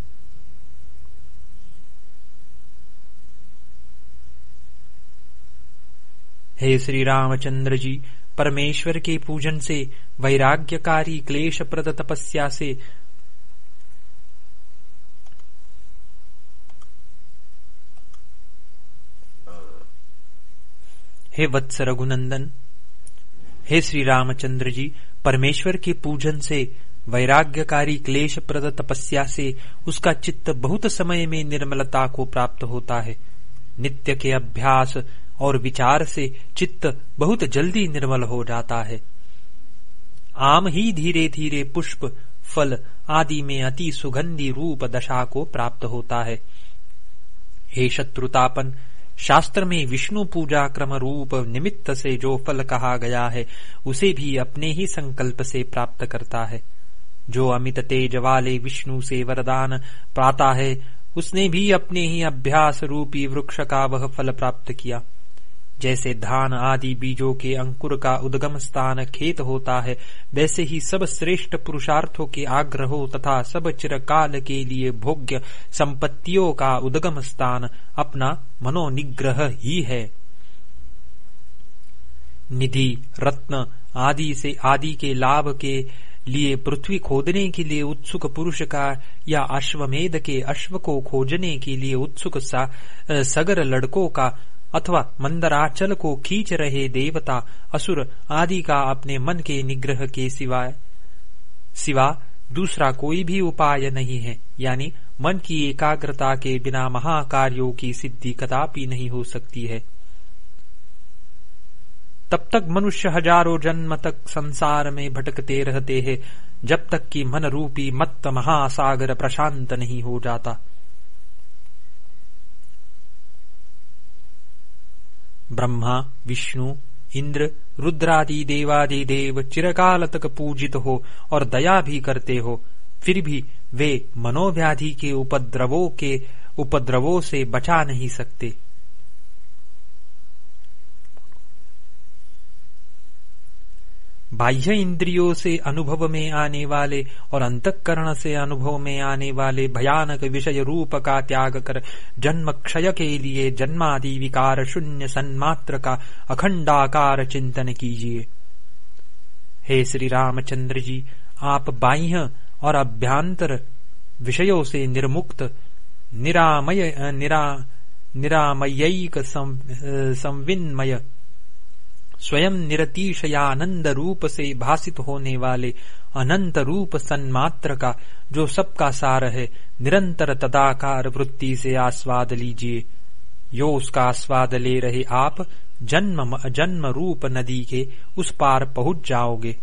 हे श्री रामचंद्र जी, परमेश्वर के पूजन से, वैराग्यकारी क्लेश प्रद तपस्या से, हे वत्स रघुनंदन, हे श्री रामचंद्र जी परमेश्वर के पूजन से, वैराग्यकारी क्लेश प्रद तपस्या से उसका चित्त बहुत समय में निर्मलता को प्राप्त होता है। नित्य के अभ्यास और विचार से चित्त बहुत जल्दी निर्मल हो जाता है। आम ही धीरे धीरे पुष्प, फल आदि में अति सुगंधी रूप दशा को प्राप्त होता है। हे शत्रुतापन शास्त्र में विष्णु पूजा क्रम रूप निमित्त से जो फल कहा गया है, उसे भी अपने ही संकल्प से प्राप्त करता है। जो अमित तेज वाले विष्णु से वरदान पाता है, उसने भी अपने ही अभ्यास रूपी वृक्ष का वह फल प्राप्त किया। जैसे धान आदि बीजों के अंकुर का उद्गम स्थान खेत होता है, वैसे ही सब श्रेष्ठ पुरुषार्थों के आग्रहों तथा सब चिरकाल के लिए भोग्य संपत्तियों का उद्गम स्थान अपना मनोनिग्रह ही है। निधि, रत्न आदि से आदि के लाभ के लिए पृथ्वी खोदने के लिए उत्सुक पुरुष का या अश्वमेध के अश्व को खोजने के लिए उत्सुक सा सगर लड़कों का अथवा मंदराचल को खींच रहे देवता, असुर आदि का अपने मन के निग्रह के सिवाय, सिवा दूसरा कोई भी उपाय नहीं है। यानी मन की एकाग्रता के बिना महाकार्यों की सिद्धि कदापि नहीं हो सकती है। तब तक मनुष्य हज़ारों जन्म तक संसार में भटकते रहते हैं, जब तक कि मन रूपी मत्त महासागर प्रशांत नहीं हो जाता। ब्रह्मा, विष्णु, इंद्र, रुद्रादि देवादि देव चिरकाल तक पूजित हो और दया भी करते हो, फिर भी वे मनोव्याधि के उपद्रवों के, उपद्रवों से बचा नहीं सकते। बाह्य इंद्रियों से अनुभव में आने वाले और अंतकरण से अनुभव में आने वाले भयानक विषय रूप का त्याग कर जन्म क्षय के लिए जन्मादि विकार शून्य सन्मात्र का अखंडाकार चिंतन कीजिए। हे श्री रामचंद्र जी, आप बाह्य और अभ्यांतर विषयों से निर्मुक्त, निरामय, निरा, निरामयिक संविन्मय स्वयं निरतिशयानंद रूप से भाषित होने वाले अनंत रूप सन्मात्र का, जो सबका सार है, निरंतर तदाकार वृत्ति से आस्वाद लीजिए। यो उसका आस्वाद ले रहे आप, जन्म जन्म रूप नदी के उस पार पहुँच जाओगे।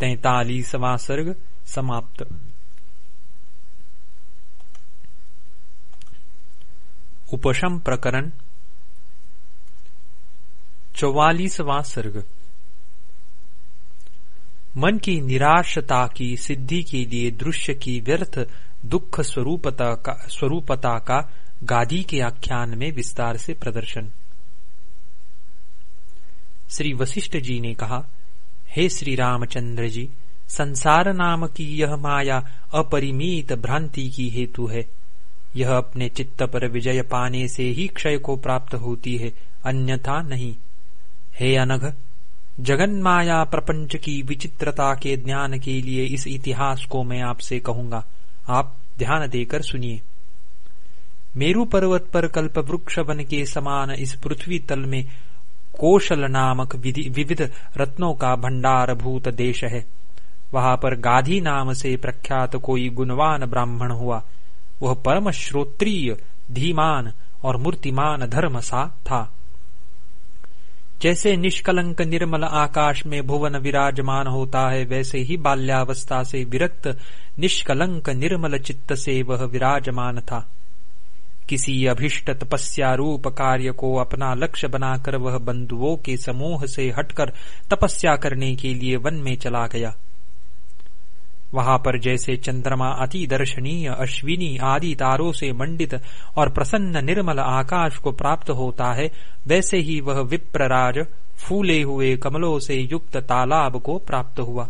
तैतालीसवां सर्ग समाप्त। उपशम प्रकरण चौवालीसवां सर्ग। मन की निराशता की सिद्धि के लिए दृश्य की व्यर्थ दुख स्वरूपता का स्वरूपता का गादी के आख्यान में विस्तार से प्रदर्शन। श्री वशिष्ठ जी ने कहा, हे श्री रामचंद्र जी, संसार नाम की यह माया अपरिमित भ्रांति की हेतु है। यह अपने चित्त पर विजय पाने से ही क्षय को प्राप्त होती है, अन्यथा नहीं। हे अनघ जगन माया प्रपंच की विचित्रता के ज्ञान के लिए इस इतिहास को मैं आपसे कहूँगा। आप ध्यान देकर सुनिए। मेरु पर्वत पर कल्प वृक्ष वन के समान इस पृथ्वी तल में कौशल नामक विविध रत्नों का भंडार भूत देश है। वहाँ पर गाधी नाम से प्रख्यात कोई गुणवान ब्राह्मण हुआ। वह परम श्रोत्रीय, धीमान और मूर्तिमान धर्म सा था। जैसे निष्कलंक निर्मल आकाश में भुवन विराजमान होता है, वैसे ही बाल्यावस्था से विरक्त निष्कलंक निर्मल चित्त से वह विराजमान था। किसी अभिष्ट तपस्या रूप कार्य को अपना लक्ष्य बनाकर वह बंधुओं के समूह से हटकर तपस्या करने के लिए वन में चला गया। वहाँ पर जैसे चंद्रमा अति दर्शनीय, अश्विनी आदि तारों से मंडित और प्रसन्न निर्मल आकाश को प्राप्त होता है, वैसे ही वह विप्रराज फूले हुए कमलों से युक्त तालाब को प्राप्त हुआ।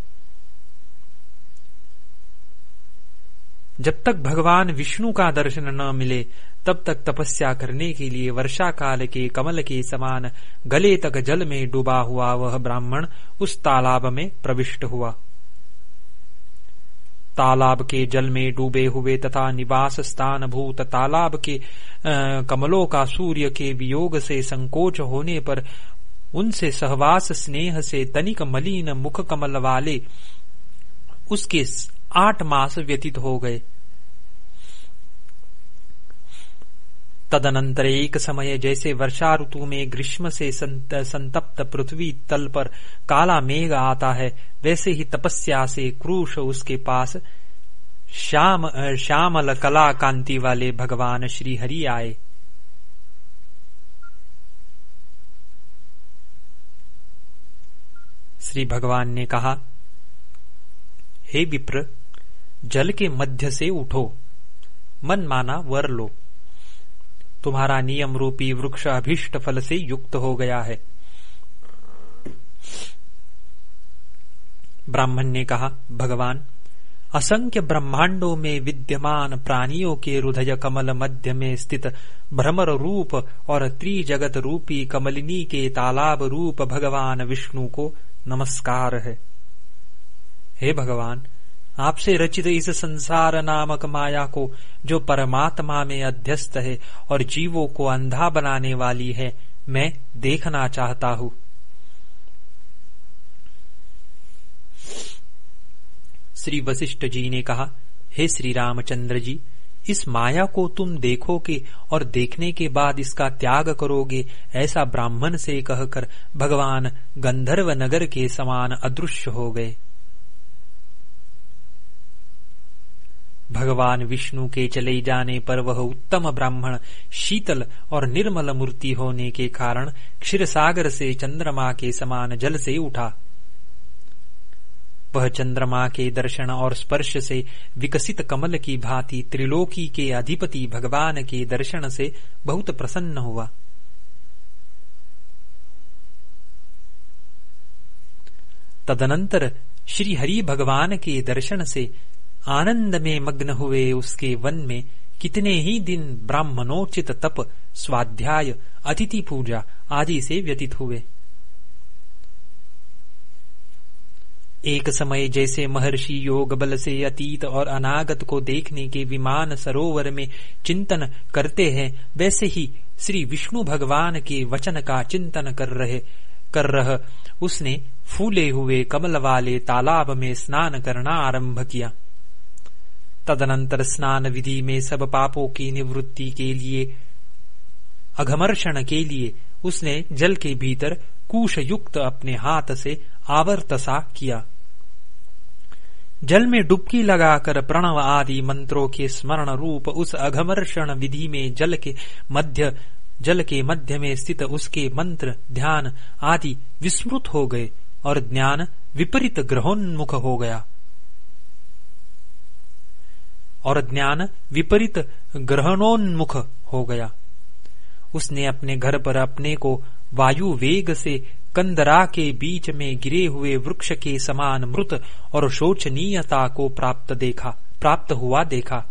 जब तक भगवान विष्णु का दर्शन न मिले, तब तक तपस्या करने के लिए वर्षा काल के कमल के समान गले तक जल में डूबा हुआ वह ब्राह्मण उस तालाब में प्रविष्ट हुआ। तालाब के जल में डूबे हुए तथा निवास स्थान भूत तालाब के कमलों का सूर्य के वियोग से संकोच होने पर उनसे सहवास स्नेह से तनिक मलिन मुख कमल वाले उसके आठ मास व्यतीत हो गए। तदनंतर एक समय जैसे वर्षा ऋतु में ग्रीष्म से संत, संतप्त पृथ्वी तल पर काला मेघ आता है वैसे ही तपस्या से क्रूश उसके पास। श्याम श्यामल कला कांति वाले भगवान श्री हरि आए। श्री भगवान ने कहा हे विप्र जल के मध्य से उठो। मन माना वर लो। तुम्हारा नियम रूपी वृक्ष अभिष्ट फल से युक्त हो गया है। ब्राह्मण ने कहा, भगवान, असंख्य ब्रह्मांडों में विद्यमान प्राणियों के हृदय कमल मध्य में स्थित भ्रमर रूप और त्रिजगत रूपी कमलिनी के तालाब रूप भगवान विष्णु को नमस्कार है। हे भगवान आपसे रचित इस संसार नामक माया को, जो परमात्मा में अध्यस्त है और जीवों को अंधा बनाने वाली है, मैं देखना चाहता हूँ। श्री वशिष्ठ जी ने कहा, हे श्री रामचंद्र जी, इस माया को तुम देखोगे और देखने के बाद इसका त्याग करोगे, ऐसा ब्राह्मण से कहकर भगवान गंधर्व नगर के समान अदृश्य हो गए। भगवान विष्णु के चले जाने पर वह उत्तम ब्राह्मण, शीतल और निर्मल मूर्ति होने के कारण क्षीर सागर से चंद्रमा के समान जल से उठा। वह चंद्रमा के दर्शन और स्पर्श से विकसित कमल की भांति त्रिलोकी के अधिपति भगवान के दर्शन से बहुत प्रसन्न हुआ। तदनंतर श्री हरि भगवान के दर्शन से आनंद में मग्न हुए उसके वन में कितने ही दिन ब्राह्मणोचित तप, स्वाध्याय, अतिथि पूजा आदि से व्यतीत हुए। एक समय जैसे महर्षि योग बल से अतीत और अनागत को देखने के विमान सरोवर में चिंतन करते हैं, वैसे ही श्री विष्णु भगवान के वचन का चिंतन कर रहे, कर रह, उसने फूले हुए कमल वाले तालाब में स्नान करना आरंभ किया। तदनंतर स्नान विधि में सब पापों की निवृत्ति के लिए, अघमर्षण के लिए उसने जल के भीतर कुश युक्त अपने हाथ से आवर्तसा किया। जल में डुबकी लगाकर प्रणव आदि मंत्रों के स्मरण रूप उस अघमर्षण विधि में जल के मध्य, जल के मध्य में स्थित उसके मंत्र, ध्यान आदि विस्मृत हो गए और ज्ञान विपरीत ग्रहोन्मुख हो गया। और ज्ञान विपरीत ग्रहणोन्मुख हो गया। उसने अपने घर पर अपने को वायु वेग से कंदरा के बीच में गिरे हुए वृक्ष के समान मृत और शोचनीयता को प्राप्त देखा, प्राप्त हुआ देखा।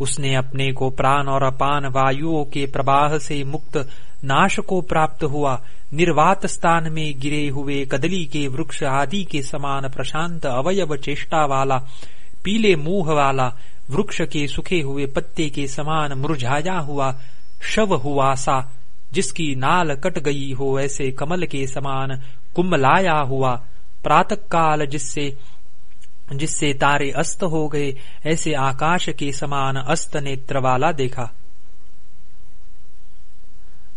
उसने अपने को प्राण और अपान वायुओं के प्रवाह से मुक्त नाश को प्राप्त हुआ। निर्वात स्थान में गिरे हुए कदली के वृक्ष आदि के समान प्रशांत अवयव चेष्टा वाला पीले मुँह वाला वृक्ष के सुखे हुए पत्ते के समान मुरझाया हुआ शव हुआ सा जिसकी नाल कट गई हो ऐसे कमल के समान कुमलाया हुआ प्रातः काल जिससे जिससे तारे अस्त हो गए, ऐसे आकाश के समान अस्त नेत्र वाला देखा।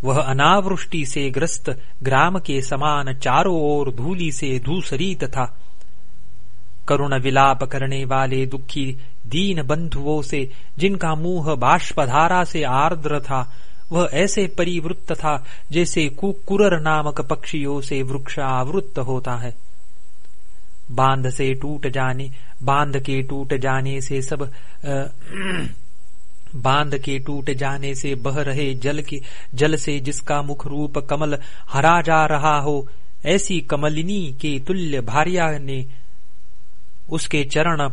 वह अनावृष्टि से ग्रस्त ग्राम के समान चारों ओर धूली से धूसरी तथा करुण विलाप करने वाले दुखी दीन बंधुओं से जिनका मुँह बाष्पधारा से आर्द्र था वह ऐसे परिवृत्त था जैसे कुकुर नामक पक्षियों से वृक्ष आवृत्त होता है। बाँध से टूट जाने बाँध के टूट जाने से सब आ, बाँध के टूट जाने से बह रहे जल के जल से जिसका मुख रूप कमल हरा जा रहा हो ऐसी कमलिनी के तुल्य भार्या ने उसके चरण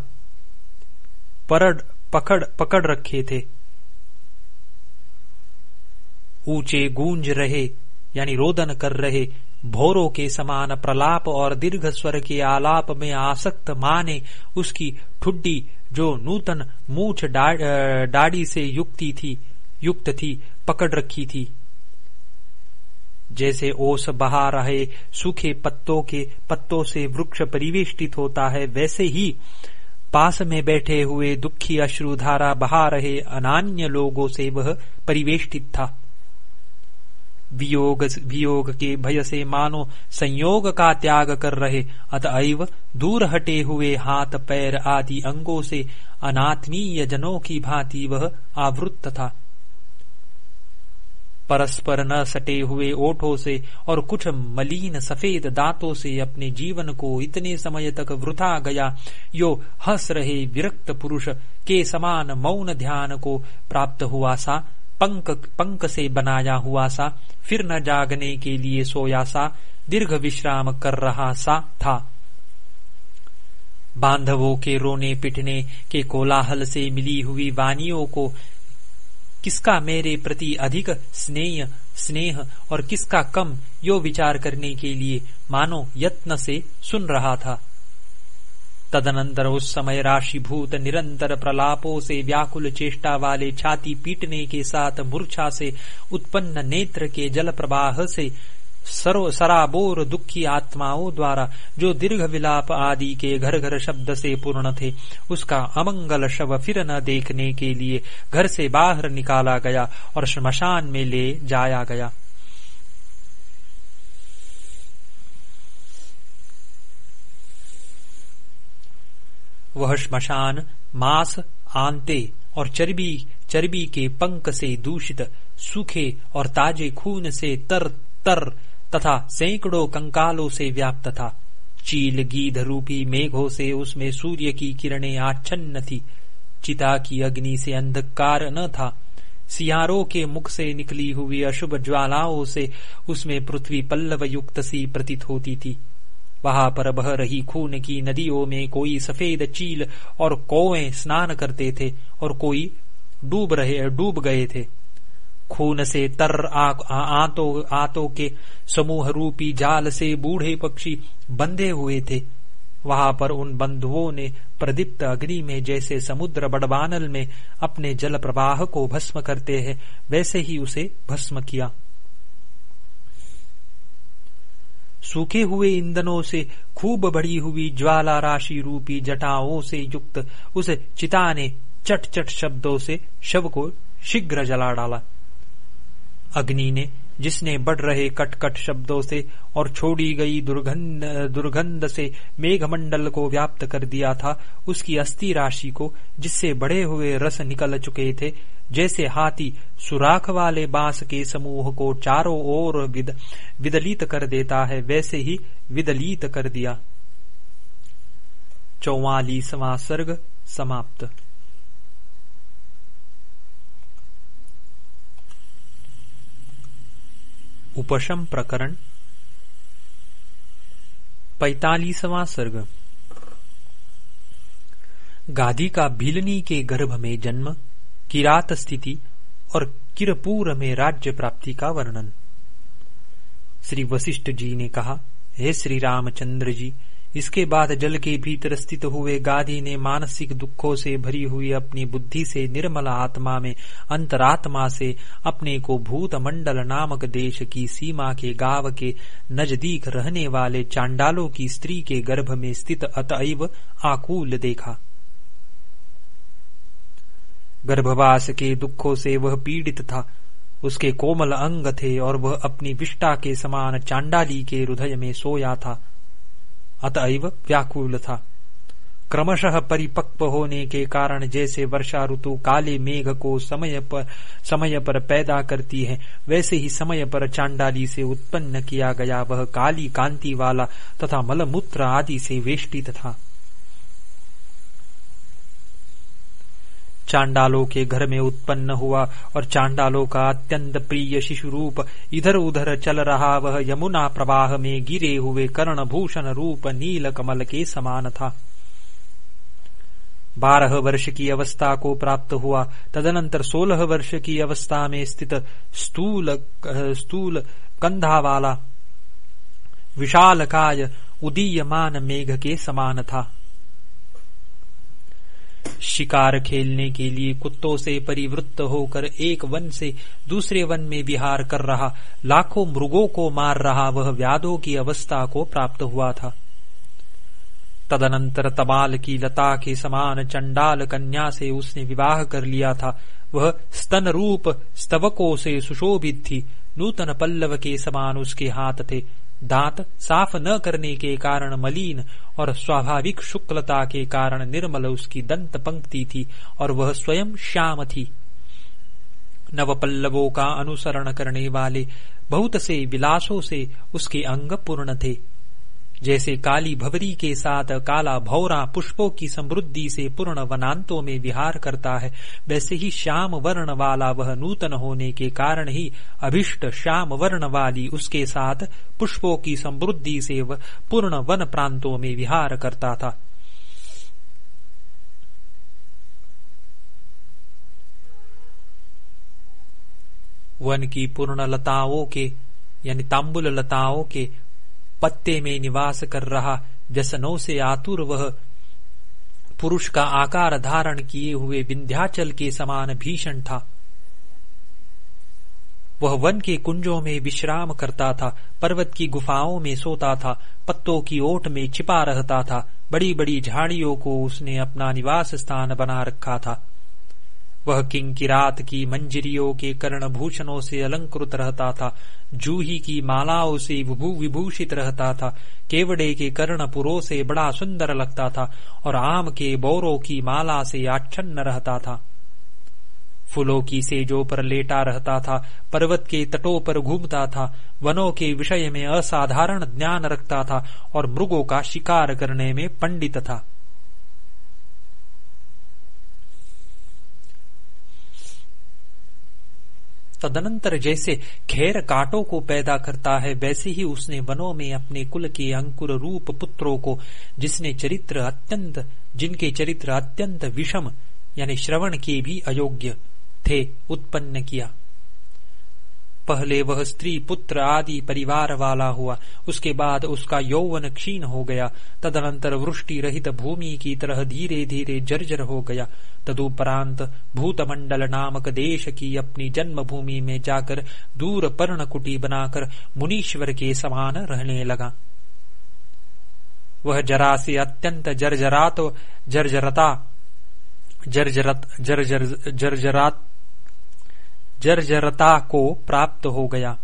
पकड़ पकड़ रखे थे। ऊँचे गूंज रहे, यानी रोदन कर रहे, भोरों के समान प्रलाप और दीर्घ स्वर के आलाप में आसक्त माँ ने उसकी ठुड्डी जो नूतन मूछ डाड़ी से युक्ति थी, युक्त थी, पकड़ रखी थी। जैसे ओस बहा रहे सूखे पत्तों के, पत्तों से वृक्ष परिवेष्टित होता है, वैसे ही पास में बैठे हुए दुखी अश्रुधारा बहा रहे अनान्य लोगों से वह परिवेष्टित था। वियोग वियोग के भय से मानो संयोग का त्याग कर रहे अतएव दूर हटे हुए हाथ, पैर आदि अंगों से अनात्मीय जनों की भांति वह आवृत्त था। परस्पर न सटे हुए ओठों से और कुछ मलिन सफ़ेद दांतों से अपने जीवन को इतने समय तक वृथा गया, यो हंस रहे विरक्त पुरुष के समान मौन ध्यान को प्राप्त हुआ सा पंक पंक से बनाया हुआ सा, फिर न जागने के लिए सोया सा, दीर्घ विश्राम कर रहा सा था। बांधवों के रोने पिटने के कोलाहल से मिली हुई वानियों को किसका मेरे प्रति अधिक स्नेह स्नेह और किसका कम, यो विचार करने के लिए मानो यत्न से सुन रहा था। तदनंतर उस समय राशिभूत निरंतर प्रलापों से व्याकुल चेष्टा वाले छाती पीटने के साथ मूर्छा से उत्पन्न नेत्र के जल प्रवाह से सरो सराबोर दुखी आत्माओं द्वारा, जो दीर्घ विलाप आदि के घर घर शब्द से पूर्ण थे, उसका अमंगल शव फिर न देखने के लिए घर से बाहर निकाला गया और श्मशान में ले जाया गया। वह श्मशान मांस, आंते और चर्बी चर्बी के पंख से दूषित, सूखे और ताजे खून से तर तर तथा सैकड़ों कंकालों से व्याप्त था। चील गीध रूपी मेघों से उसमें सूर्य की किरणें आच्छन्न थी। चिता की अग्नि से अंधकार न था। सियारों के मुख से निकली हुई अशुभ ज्वालाओं से उसमें पृथ्वी पल्लव युक्त सी प्रतीत होती थी। वहाँ पर बह रही खून की नदियों में कोई सफ़ेद चील और कौवे स्नान करते थे और कोई डूब रहे, डूब गए थे। खून से तर आतो आतो के समूह रूपी जाल से बूढ़े पक्षी बंधे हुए थे। वहाँ पर उन बंधुओं ने प्रदीप्त अग्नि में जैसे समुद्र बड़बानल में अपने जल प्रवाह को भस्म करते हैं, वैसे ही उसे भस्म किया। सूखे हुए ईंधनों से खूब बढ़ी हुई ज्वाला राशि रूपी जटाओं से युक्त उस चिता ने चट चट शब्दों से शव को शीघ्र जला डाला। अग्नि ने जिसने बढ़ रहे कटकट शब्दों से और छोड़ी गई दुर्गंध दुर्गंध से मेघमंडल को व्याप्त कर दिया था उसकी अस्थि राशि को जिससे बढ़े हुए रस निकल चुके थे जैसे हाथी सुराख वाले बाँस के समूह को चारों ओर विद, विदलित कर देता है वैसे ही विदलित कर दिया। चौवालीसवां सर्ग समाप्त। उपशम प्रकरण, पैतालीसवां सर्ग। गाधी का भीलनी के गर्भ में जन्म, किरात स्थिति और किरपूर में राज्य प्राप्ति का वर्णन। श्री वशिष्ठ जी ने कहा, हे श्री रामचंद्र जी इसके बाद जल के भीतर स्थित हुए गादी ने मानसिक दुखों से भरी हुई अपनी बुद्धि से निर्मल आत्मा में अंतरात्मा से अपने को भूत मंडल नामक देश की सीमा के गाँव के नज़दीक रहने वाले चांडालों की स्त्री के गर्भ में स्थित अतएव आकूल देखा। गर्भवास के दुखों से वह पीड़ित था। उसके कोमल अंग थे और वह अपनी विष्टा के समान चांडाली के हृदय में सोया था। अतएव व्याकुल था क्रमशः परिपक्व होने के कारण जैसे वर्षा ऋतु काले मेघ को समय पर समय पर पैदा करती है, वैसे ही समय पर चांडाली से उत्पन्न किया गया वह काली कांति वाला तथा मलमूत्र आदि से वेष्टित था चांडालों के घर में उत्पन्न हुआ और चांडालों का अत्यंत प्रिय शिशु रूप इधर उधर चल रहा वह यमुना प्रवाह में गिरे हुए कर्ण भूषण रूप नील कमल के समान था। बारह वर्ष की अवस्था को प्राप्त हुआ। तदनंतर सोलह वर्ष की अवस्था में स्थित स्थूल स्थूल कंधा वाला विशाल काय उदीयमान मेघ के समान था। शिकार खेलने के लिए कुत्तों से परिवृत्त होकर एक वन से दूसरे वन में विहार कर रहा, लाखों मृगों को मार रहा, वह व्याधों की अवस्था को प्राप्त हुआ था। तदनंतर तबाल की लता के समान चंडाल कन्या से उसने विवाह कर लिया था। वह स्तन रूप स्तवकों से सुशोभित थी। नूतन पल्लव के समान उसके हाथ थे। दांत साफ़ न करने के कारण मलिन और स्वाभाविक शुक्लता के कारण निर्मल उसकी दंत पंक्ति थी और वह स्वयं श्याम थी। नव पल्लवों का अनुसरण करने वाले बहुत से विलासों से उसके अंग पूर्ण थे। जैसे काली भवरी के साथ काला भौरा पुष्पों की समृद्धि से पूर्ण वनांतों में विहार करता है, वैसे ही श्याम वर्ण वाला वह नूतन होने के कारण ही अभिष्ट श्याम वर्ण वाली उसके साथ पुष्पों की समृद्धि से पूर्ण वन प्रांतों में विहार करता था। वन की पूर्ण लताओं के, यानी तांबुल लताओं के पत्ते में निवास कर रहा, व्यसनों से आतुर वह पुरुष का आकार धारण किए हुए विंध्याचल के समान भीषण था। वह वन के कुंजों में विश्राम करता था, पर्वत की गुफाओं में सोता था, पत्तों की ओट में छिपा रहता था बड़ी बड़ी झाड़ियों को उसने अपना निवास स्थान बना रखा था। वह किंकिरात की मंजरियों के कर्ण भूषणों से अलंकृत रहता था, जूही की मालाओं से विभूषित रहता था, केवड़े के कर्णपुरों से बड़ा सुंदर लगता था और आम के बोरों की माला से आच्छन्न रहता था। फूलों की सेजों पर लेटा रहता था, पर्वत के तटों पर घूमता था, वनों के विषय में असाधारण ज्ञान रखता था और मृगों का शिकार करने में पंडित था। तदनंतर जैसे खैर कांटों को पैदा करता है, वैसे ही उसने वनों में अपने कुल के अंकुर रूप पुत्रों को, जिसने चरित्र अत्यंत, जिनके चरित्र अत्यंत विषम, यानी श्रवण के भी अयोग्य थे, उत्पन्न किया। पहले वह स्त्री पुत्र आदि परिवार वाला हुआ। उसके बाद उसका यौवन क्षीण हो गया। तदनंतर वृष्टि रहित भूमि की तरह धीरे धीरे जर्जर हो गया। तदुपरांत भूतमंडल नामक देश की अपनी जन्मभूमि में जाकर दूर पर्णकुटी बनाकर मुनीश्वर के समान रहने लगा। वह जरा से अत्यंत जर्जरात जर्जरता जर्जरत जर्जर जर्जरात जर्जरता को प्राप्त हो गया।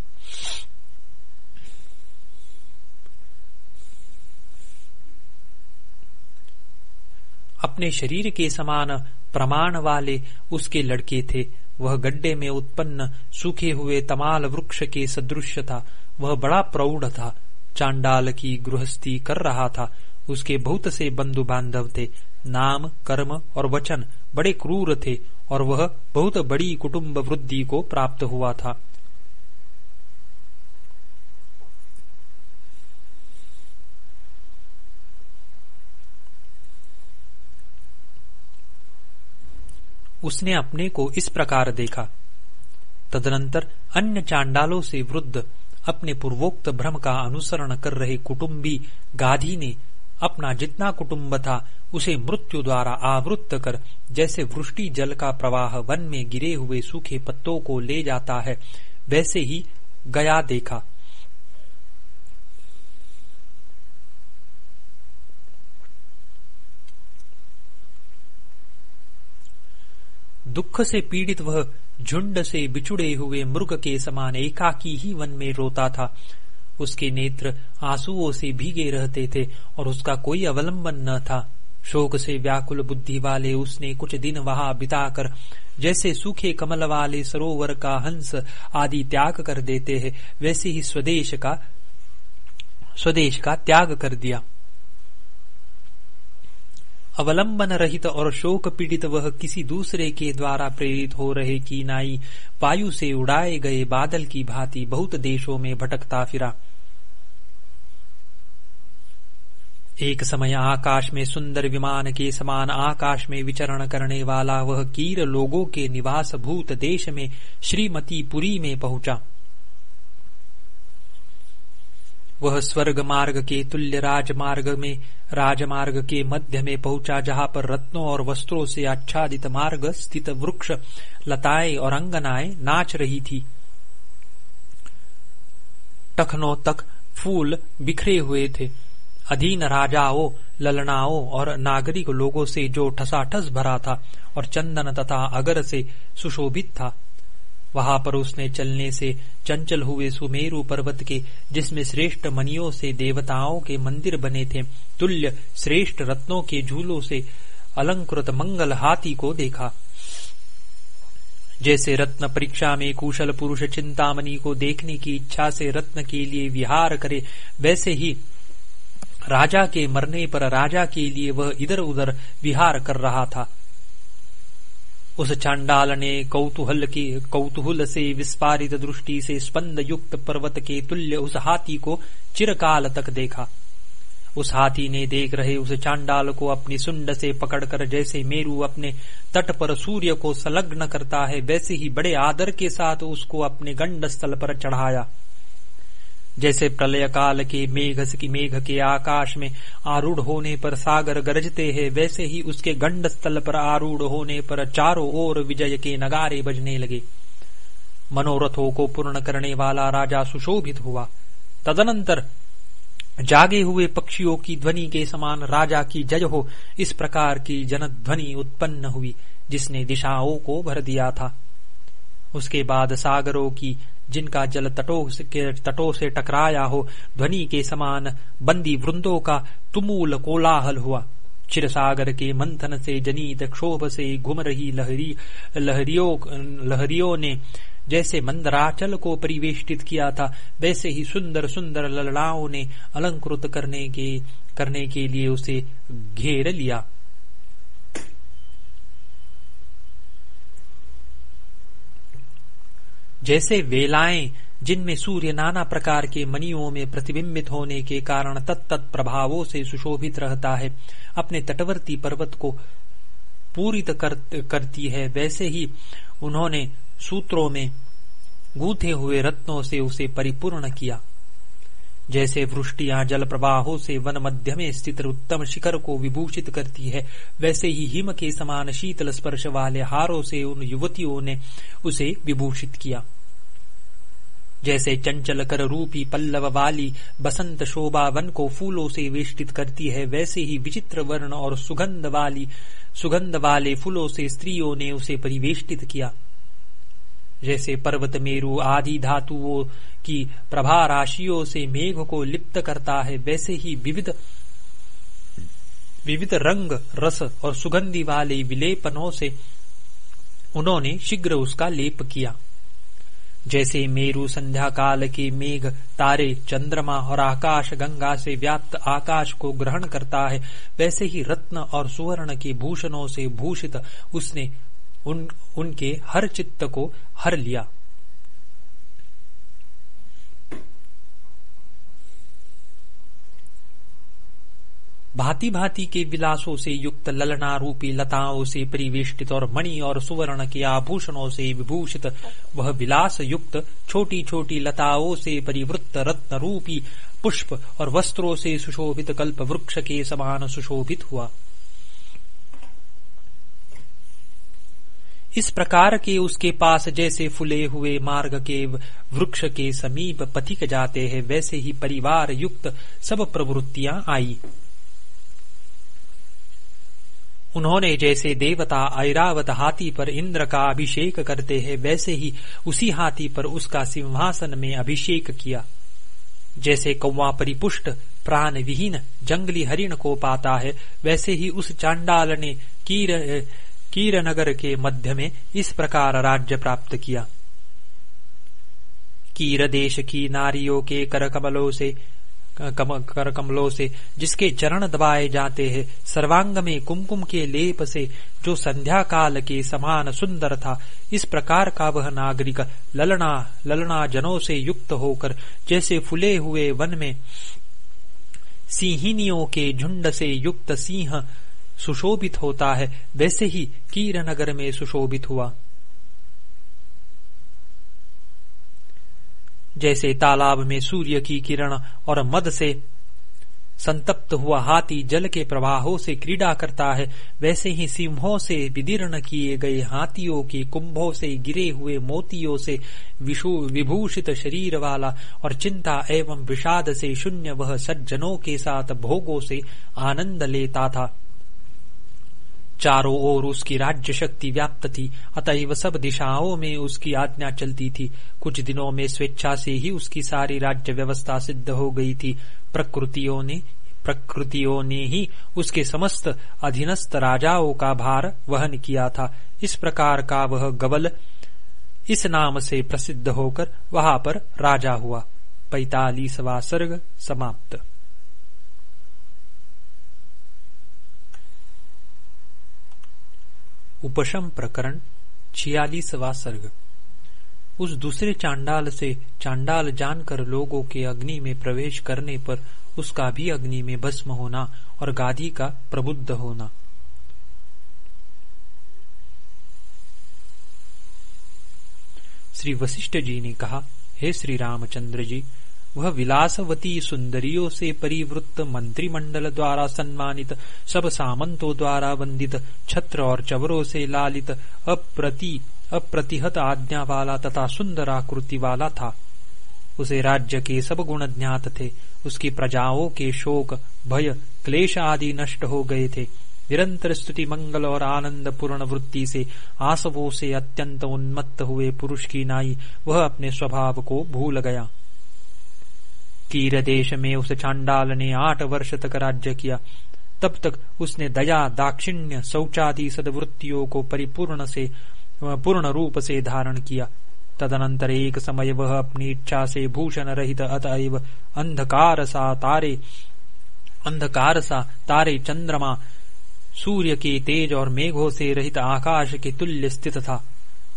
अपने शरीर के समान प्रमाण वाले उसके लड़के थे। वह गड्ढे में उत्पन्न सूखे हुए तमाल वृक्ष के सदृश था। वह बड़ा प्रौढ़ था। चांडाल की गृहस्थी कर रहा था। उसके बहुत से बंधु बांधव थे। नाम, कर्म और वचन बड़े क्रूर थे। और वह बहुत बड़ी कुटुंब वृद्धि को प्राप्त हुआ था। उसने अपने को इस प्रकार देखा। तदनंतर अन्य चांडालों से वृद्ध अपने पूर्वोक्त भ्रम का अनुसरण कर रहे कुटुंबी गाधी ने अपना जितना कुटुंब था, उसे मृत्यु द्वारा आवृत्त कर, जैसे वृष्टि जल का प्रवाह वन में गिरे हुए सूखे पत्तों को ले जाता है, वैसे ही गया देखा। दुख से पीड़ित वह झुंड से बिछुड़े हुए मृग के समान एकाकी ही वन में रोता था। उसके नेत्र आंसुओं से भीगे रहते थे और उसका कोई अवलंबन न था। शोक से व्याकुल बुद्धि वाले उसने कुछ दिन वहाँ बिताकर जैसे सूखे कमल वाले सरोवर का हंस आदि त्याग कर देते हैं, वैसे ही स्वदेश का स्वदेश का त्याग कर दिया। अवलंबन रहित और शोक पीड़ित वह किसी दूसरे के द्वारा प्रेरित हो रहे की नाई वायु से उड़ाए गए बादल की भांति बहुत देशों में भटकता फिरा। एक समय आकाश में सुंदर विमान के समान आकाश में विचरण करने वाला वह कीर लोगों के निवास भूत देश में श्रीमती पुरी में पहुँचा। वह स्वर्ग मार्ग के तुल्य राजमार्ग में, राजमार्ग के मध्य में पहुँचा, जहाँ पर रत्नों और वस्त्रों से आच्छादित मार्ग स्थित वृक्ष, लताएँ और अंगनाएँ नाच रही थी। टखनों तक फूल बिखरे हुए थे। अधीन राजाओं ललनाओं और नागरिक लोगों से जो ठसाठस भरा था और चंदन तथा अगर से सुशोभित था, वहाँ पर उसने चलने से चंचल हुए सुमेरु पर्वत के, जिसमें श्रेष्ठ मनियों से देवताओं के मंदिर बने थे, तुल्य श्रेष्ठ रत्नों के झूलों से अलंकृत मंगल हाथी को देखा। जैसे रत्न परीक्षा में कुशल पुरुष चिंतामणि को देखने की इच्छा से रत्न के लिए विहार करे, वैसे ही राजा के मरने पर राजा के लिए वह इधर उधर विहार कर रहा था। उस चांडाल ने कौतूहल के, कौतूहल से विस्फारित दृष्टि से स्पंद युक्त पर्वत के तुल्य उस हाथी को चिरकाल तक देखा। उस हाथी ने देख रहे उस चांडाल को अपनी सुंड से पकड़कर जैसे मेरू अपने तट पर सूर्य को संलग्न करता है, वैसे ही बड़े आदर के साथ उसको अपने गंड स्थल पर चढ़ाया। जैसे प्रलय काल के मेघ की मेघ के आकाश में आरूढ़ होने पर सागर गरजते हैं, वैसे ही उसके गंड स्थल पर आरूढ़ होने पर चारों ओर विजय के नगारे बजने लगे। मनोरथों को पूर्ण करने वाला राजा सुशोभित हुआ। तदनंतर जागे हुए पक्षियों की ध्वनि के समान राजा की जय हो, इस प्रकार की जनध्वनि उत्पन्न हुई, जिसने दिशाओं को भर दिया था। उसके बाद सागरों की जिनका जल तटों के तटों से टकराया हो, ध्वनि के समान बंदी वृंदों का तुमूल कोलाहल हुआ। चिरसागर के मंथन से जनित क्षोभ से घुम रही लहरी लहरियों लहरियों ने जैसे मंदराचल को परिवेष्टित किया था, वैसे ही सुंदर सुंदर ललड़ाओं ने अलंकृत करने के करने के लिए उसे घेर लिया। जैसे वेलाएँ जिनमें सूर्य नाना प्रकार के मनियों में प्रतिबिंबित होने के कारण तत्त प्रभावों से सुशोभित रहता है अपने तटवर्ती पर्वत को पूरित कर, करती है। वैसे ही उन्होंने सूत्रों में गूथे हुए रत्नों से उसे परिपूर्ण किया। जैसे वृष्टियाँ जल प्रवाहों से वन मध्य में स्थित उत्तम शिखर को विभूषित करती है, वैसे ही हिम के समान शीतल स्पर्श वाले हारों से उन युवतियों ने उसे विभूषित किया। जैसे चंचल कर रूपी पल्लव वाली बसंत शोभा वन को फूलों से वेष्टित करती है, वैसे ही विचित्र वर्ण और सुगंध वाली, सुगंध वाले फूलों से स्त्रियों ने उसे परिवेष्टित किया। जैसे पर्वत मेरु, आदि धातुओं की प्रभा राशियों से मेघ को लिप्त करता है, वैसे ही विविध विविध रंग, रस और सुगंधि वाले विलेपनों से उन्होंने शीघ्र उसका लेप किया। जैसे मेरु संध्या काल के मेघ, तारे, चंद्रमा और आकाश गंगा से व्याप्त आकाश को ग्रहण करता है, वैसे ही रत्न और सुवर्ण के भूषणों से भूषित उसने उन उनके हर चित्त को हर लिया। भांति भांति के विलासों से युक्त ललना रूपी लताओं से परिवेष्टित और मणि और सुवर्ण के आभूषणों से विभूषित, वह विलास युक्त छोटी छोटी लताओं से परिवृत्त रत्न रूपी पुष्प और वस्त्रों से सुशोभित कल्प वृक्ष के समान सुशोभित हुआ। इस प्रकार के उसके पास जैसे फुले हुए मार्ग के वृक्ष के समीप पथिक जाते हैं, वैसे ही परिवार युक्त सब प्रवृत्तियाँ आई। उन्होंने जैसे देवता ऐरावत हाथी पर इंद्र का अभिषेक करते हैं, वैसे ही उसी हाथी पर उसका सिंहासन में अभिषेक किया। जैसे कौवा परिपुष्ट प्राण विहीन जंगली हरिण को पाता है, वैसे ही उस चांडाल ने कीर कीरनगर के मध्य में इस प्रकार राज्य प्राप्त किया। कीर देश की नारियों के कर कमलों से कम, कर कमलों से जिसके चरण दबाए जाते हैं सर्वांग में कुमकुम के लेप से जो संध्या काल के समान सुंदर था इस प्रकार का वह नागरिक ललना ललना जनों से युक्त होकर जैसे फुले हुए वन में सिंहिनियों के झुंड से युक्त सिंह सुशोभित होता है। वैसे ही कीरनगर में सुशोभित हुआ। जैसे तालाब में सूर्य की किरण और मद से संतप्त हुआ हाथी जल के प्रवाहों से क्रीड़ा करता है, वैसे ही सिंहों से विदीर्ण किए गए हाथियों के कुंभों से गिरे हुए मोतियों से विभूषित शरीर वाला और चिंता एवं विषाद से शून्य वह सज्जनों के साथ भोगों से आनंद लेता था। चारों ओर उसकी राज्य शक्ति व्याप्त थी, अतएव सब दिशाओं में उसकी आज्ञा चलती थी। कुछ दिनों में स्वेच्छा से ही उसकी सारी राज्य व्यवस्था सिद्ध हो गई थी। प्रकृतियों ने प्रकृतियों ने ही उसके समस्त अधीनस्थ राजाओं का भार वहन किया था। इस प्रकार का वह गबल इस नाम से प्रसिद्ध होकर वहाँ पर राजा हुआ। पैतालीसवा सर्ग समाप्त। उपशम प्रकरण छियालीसवा सर्ग। उस दूसरे चांडाल से चांडाल जानकर लोगों के अग्नि में प्रवेश करने पर उसका भी अग्नि में भस्म होना और गादी का प्रबुद्ध होना। श्री वशिष्ठ जी ने कहा, हे श्री रामचंद्र जी वह विलासवती सुंदरियों से परिवृत्त मंत्रिमंडल द्वारा सम्मानित, सब सामंतों द्वारा वंदित, छत्र और चवरों से लालित, अप्रति, अप्रतिहत आज्ञा वाला तथा सुंदर आकृति वाला था। उसे राज्य के सब गुण ज्ञात थे। उसकी प्रजाओं के शोक, भय, क्लेश आदि नष्ट हो गए थे। निरंतर स्तुति, मंगल और आनंद पूर्ण वृत्ति से, आसवों से अत्यंत उन्मत्त हुए पुरुष की नाई, वह अपने स्वभाव को भूल गया। कीर देश में उस चांडाल ने आठ वर्ष तक राज्य किया। तब तक उसने दया, दाक्षिण्य, शौचादि सदवृत्तियों को परिपूर्ण से, पूर्ण रूप से धारण किया। तदनंतर एक समय वह अपनी इच्छा से भूषण रहित अतएव अंधकार सा तारे, अंधकार सा तारे चंद्रमा, सूर्य के तेज और मेघों से रहित आकाश के तुल्य स्थित था।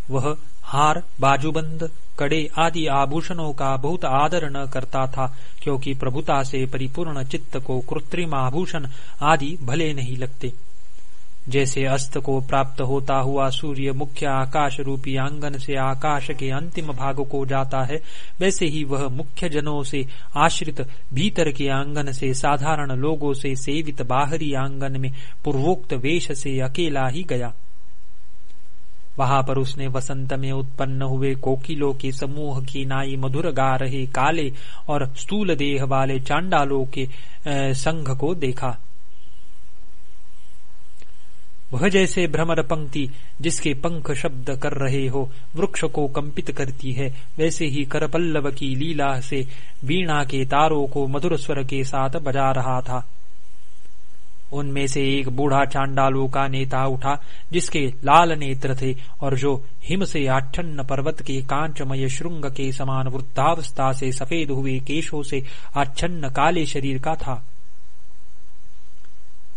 वह हार, बाजूबंद कड़े आदि आभूषणों का बहुत आदर न करता था, क्योंकि प्रभुता से परिपूर्ण चित्त को कृत्रिम आभूषण आदि भले नहीं लगते। जैसे अस्त को प्राप्त होता हुआ सूर्य मुख्य आकाश रूपी आँगन से आकाश के अंतिम भाग को जाता है, वैसे ही वह मुख्य जनों से आश्रित भीतर के आँगन से साधारण लोगों से सेवित बाहरी आँगन में पूर्वोक्त वेश से अकेला ही गया। वहाँ पर उसने वसंत में उत्पन्न हुए कोकिलों के समूह की नाई मधुर गा रहे काले और स्थूल देह वाले चांडालों के संघ को देखा। वह जैसे भ्रमर पंक्ति जिसके पंख शब्द कर रहे हो, वृक्ष को कंपित करती है, वैसे ही करपल्लव की लीला से वीणा के तारों को मधुर स्वर के साथ बजा रहा था। उनमें से एक बूढ़ा चांडालों का नेता उठा, जिसके लाल नेत्र थे और जो हिम से आच्छन्न पर्वत के कांचमय श्रृंग के समान वृद्धावस्था से सफ़ेद हुए केशों से आच्छन्न काले शरीर का था।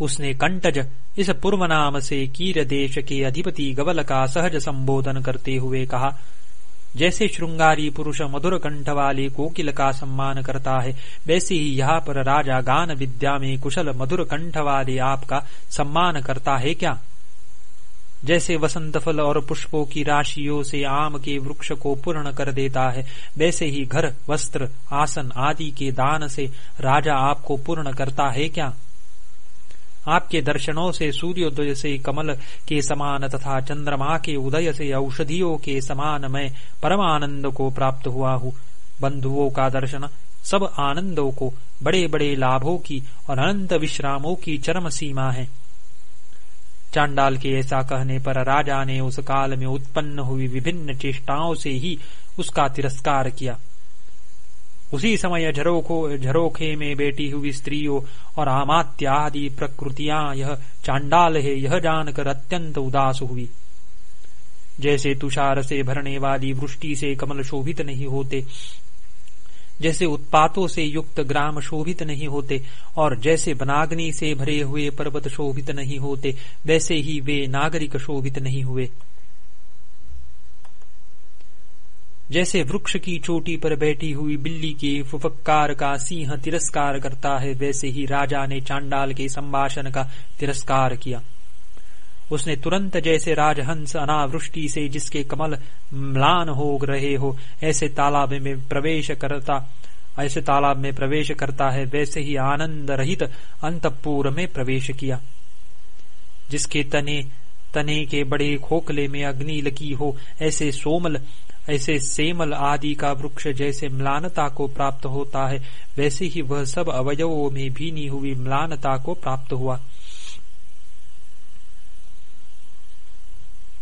उसने कंटज इस पूर्व नाम से कीर देश के अधिपति गवल का सहज संबोधन करते हुए कहा जैसे श्रृंगारी पुरुष मधुर कंठ वाले कोकिल का सम्मान करता है, वैसे ही यहाँ पर राजा गान विद्या में कुशल मधुर कंठ वाले आपका सम्मान करता है क्या? जैसे वसंत फल और पुष्पों की राशियों से आम के वृक्ष को पूर्ण कर देता है, वैसे ही घर, वस्त्र, आसन आदि के दान से राजा आपको पूर्ण करता है क्या? आपके दर्शनों से, सूर्योदय से, कमल के समान, तथा चंद्रमा के उदय से, औषधियों के समान मैं परम आनंद को प्राप्त हुआ हूँ। बंधुओं का दर्शन, सब आनंदों को बड़े बड़े लाभों की और अनंत विश्रामों की चरम सीमा है। चांडाल के ऐसा कहने पर राजा ने उस काल में उत्पन्न हुई विभिन्न चेष्टाओं से ही उसका तिरस्कार किया। उसी समय झरोखो, झरोखे में बैठी हुई स्त्रियों और आमात्य आदि प्रकृतियाँ, यह चांडाल है, यह जानकर अत्यंत उदास हुई। जैसे तुषार से भरने वाली वृष्टि से कमल शोभित नहीं होते, जैसे उत्पातों से युक्त ग्राम शोभित नहीं होते, और जैसे बनाग्नि से भरे हुए पर्वत शोभित नहीं होते, वैसे ही वे नागरिक शोभित नहीं हुए। जैसे वृक्ष की चोटी पर बैठी हुई बिल्ली के फुफकार का सिंह तिरस्कार करता है, वैसे ही राजा ने चांडाल के संभाषण का तिरस्कार किया। उसने तुरंत जैसे राजहंस अनावृष्टि से जिसके कमल म्लान हो रहे हो, ऐसे तालाब में प्रवेश करता, ऐसे तालाब में प्रवेश करता है, वैसे ही आनंद रहित अंतपुर में प्रवेश किया। जिसके तने तने के बड़े खोखले में अग्नि लगी हो, ऐसे सोमल ऐसे सेमल आदि का वृक्ष जैसे म्लानता को प्राप्त होता है, वैसे ही वह सब अवयवों में भीनी हुई म्लानता को प्राप्त हुआ।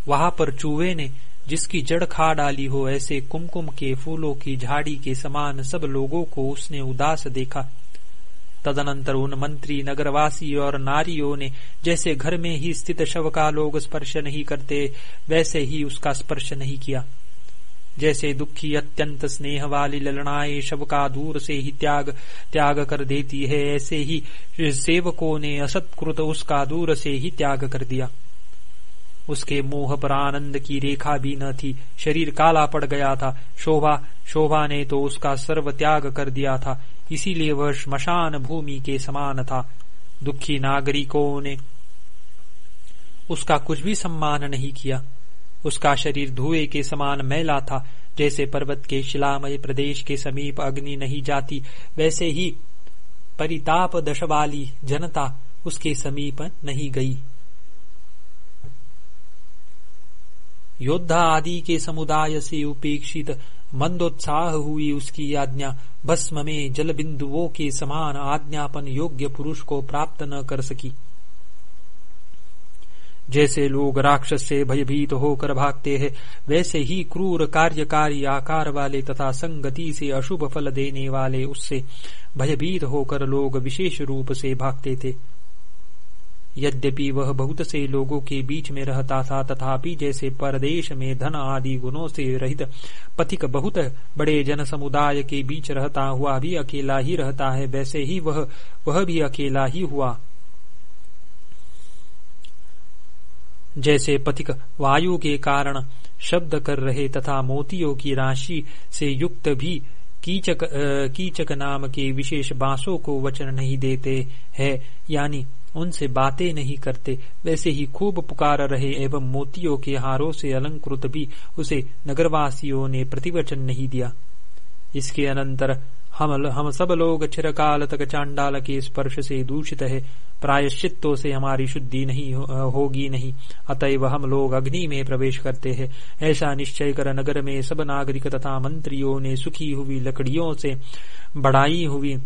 वहाँ पर चूहे ने जिसकी जड़ खा डाली हो, ऐसे कुमकुम के फूलों की झाड़ी के समान सब लोगों को उसने उदास देखा। तदनंतर उन मंत्री, नगरवासी और नारियों ने जैसे घर में ही स्थित शव का लोग स्पर्श नहीं करते, वैसे ही उसका स्पर्श नहीं किया। जैसे दुखी अत्यंत स्नेह वाली ललनाए शव का दूर से ही त्याग त्याग कर देती है, ऐसे ही सेवकों ने असत्कृत उसका दूर से ही त्याग कर दिया। उसके मोह पर आनंद की रेखा भी न थी, शरीर काला पड़ गया था। शोभा शोभा ने तो उसका सर्व त्याग कर दिया था, इसीलिए वह श्मशान भूमि के समान था। दुखी नागरिकों ने उसका कुछ भी सम्मान नहीं किया। उसका शरीर धुएँ के समान मैला था। जैसे पर्वत के शिलामय प्रदेश के समीप अग्नि नहीं जाती, वैसे ही परिताप दश वाली जनता उसके समीप नहीं गई। योद्धा आदि के समुदाय से उपेक्षित मंदोत्साह हुई उसकी आज्ञा। भस्म में जल बिंदुओं के समान आज्ञापन योग्य पुरुष को प्राप्त न कर सकी। जैसे लोग राक्षस से भयभीत होकर भागते हैं, वैसे ही क्रूर कार्यकारी आकार वाले तथा संगति से अशुभ फल देने वाले उससे भयभीत होकर लोग विशेष रूप से भागते थे। यद्यपि वह बहुत से लोगों के बीच में रहता था, तथापि जैसे परदेश में धन आदि गुणों से रहित पथिक बहुत बड़े जन समुदाय के बीच रहता हुआ भी अकेला ही रहता है, वैसे ही वह वह भी अकेला ही हुआ। जैसे पथिक वायु के कारण शब्द कर रहे तथा मोतियों की राशि से युक्त भी कीचक कीचक नाम के विशेष बासों को वचन नहीं देते हैं, यानी उनसे बातें नहीं करते। वैसे ही खूब पुकार रहे एवं मोतियों के हारों से अलंकृत भी उसे नगरवासियों ने प्रतिवचन नहीं दिया। इसके अनंतर हम हम सब लोग चिरकाल तक चांडाल के स्पर्श से दूषित है। प्रायश्चित्तों से हमारी शुद्धि नहीं हो, होगी नहीं। अतएव हम लोग अग्नि में प्रवेश करते हैं। ऐसा निश्चय कर नगर में सब नागरिक तथा मंत्रियों ने सुखी हुई लकड़ियों से बढ़ाई हुई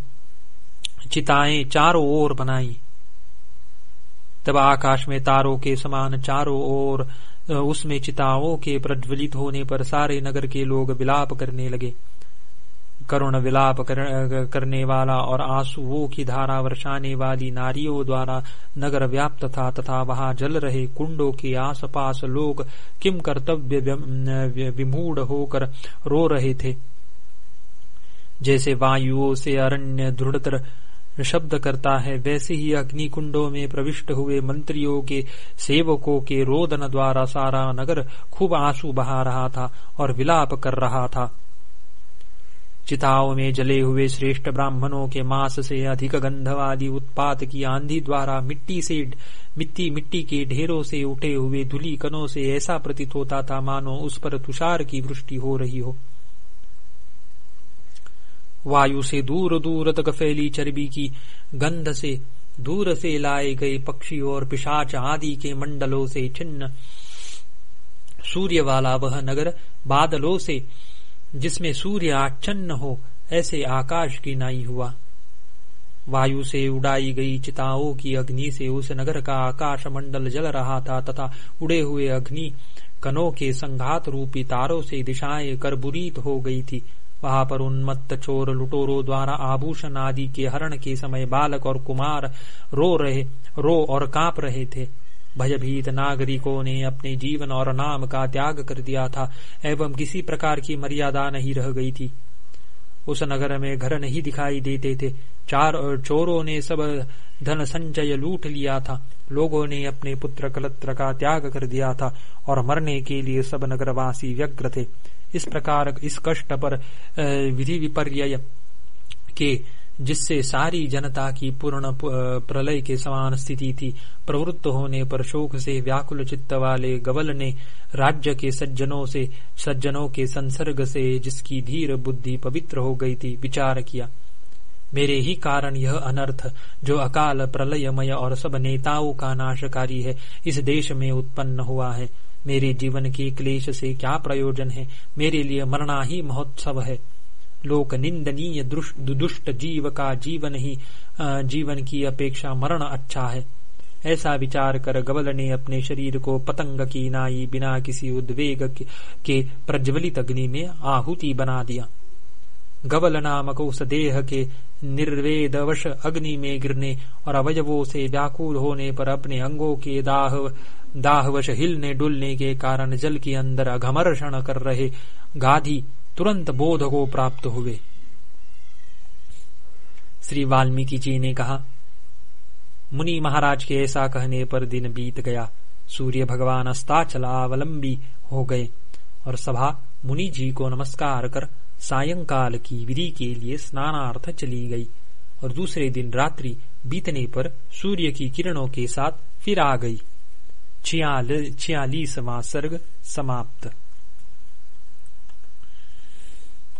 चिताएँ चारों ओर बनाई। तब आकाश में तारों के समान चारों ओर उसमें चिताओं के प्रज्वलित होने पर सारे नगर के लोग विलाप करने लगे। करुण विलाप कर, करने वाला और आंसुओं की धारा वर्षाने वाली नारियों द्वारा नगर व्याप्त था तथा वहाँ जल रहे कुंडों के आसपास लोग किम कर्तव्य विमूढ़ होकर रो रहे थे। जैसे वायुओं से अरण्य दृढ़तर शब्द करता है वैसे ही अग्नि कुंडों में प्रविष्ट हुए मंत्रियों के सेवकों के रोदन द्वारा सारा नगर खूब आँसू बहा रहा था और विलाप कर रहा था। चिताओं में जले हुए श्रेष्ठ ब्राह्मणों के मांस से अधिक गंध वाली उत्पात की आंधी द्वारा मिट्टी से, मिट्टी मिट्टी के ढेरों से उठे हुए धुली कनों से ऐसा प्रतीत होता था मानो उस पर तुषार की वृष्टि हो रही हो। वायु से दूर दूर तक फैली चर्बी की गंध से दूर से लाए गए पक्षी और पिशाच आदि के मंडलों से छिन्न। सूर्य वाला वह नगर बादलों से जिसमें सूर्य आच्छन्न हो, ऐसे आकाश की नाई हुआ। वायु से उड़ाई गई चिताओं की अग्नि से उस नगर का आकाश मंडल जल रहा था तथा उड़े हुए अग्नि कनों के संघात रूपी तारों से दिशाएँ करबुरीत हो गई थी। वहाँ पर उन्मत्त चोर लुटोरों द्वारा आभूषण आदि के हरण के समय बालक और कुमार रो रहे, रो और काँप रहे थे। भयभीत नागरिकों ने अपने जीवन और नाम का त्याग कर दिया था, एवं किसी प्रकार की मर्यादा नहीं रह गई थी। उस नगर में घर नहीं दिखाई देते थे। चार चोरों ने सब धन संचय लूट लिया था। लोगों ने अपने पुत्र कलत्र का त्याग कर दिया था, और मरने के लिए सब नगरवासी व्यग्र थे। इस प्रकार, इस कष्ट पर विधि विपर्य के जिससे सारी जनता की पूर्ण प्रलय के समान स्थिति थी। प्रवृत्त होने पर शोक से व्याकुल चित्त वाले गवल ने राज्य के सज्जनों से, सज्जनों के संसर्ग से जिसकी धीर बुद्धि पवित्र हो गई थी, विचार किया। मेरे ही कारण यह अनर्थ, जो अकाल प्रलयमय और सब नेताओं का नाशकारी है, इस देश में उत्पन्न हुआ है। मेरे जीवन के क्लेश से क्या प्रयोजन है? मेरे लिए मरना ही महोत्सव है। लोक निंदनीय दुष्ट जीव का जीवन ही जीवन की अपेक्षा मरण अच्छा है। ऐसा विचार कर गवल ने अपने शरीर को पतंग की नाई बिना किसी उद्वेग के प्रज्वलित अग्नि में आहुति बना दिया। गवल नामक उस देह के निर्वेदवश अग्नि में गिरने और अवयवों से व्याकुल होने पर अपने अंगों के दाह, दाहवश हिलने डुलने के कारण जल के अंदर अघमर्षण कर रहे गाधी तुरंत बोध को प्राप्त हुए। श्री वाल्मीकि जी ने कहा, मुनि महाराज के ऐसा कहने पर दिन बीत गया। सूर्य भगवान अस्ताचलावलंबी हो गए और सभा मुनि जी को नमस्कार कर सायंकाल की विधि के लिए स्नानार्थ चली गई और दूसरे दिन रात्रि बीतने पर सूर्य की किरणों के साथ फिर आ गई। छियालीसवा सर्ग समाप्त।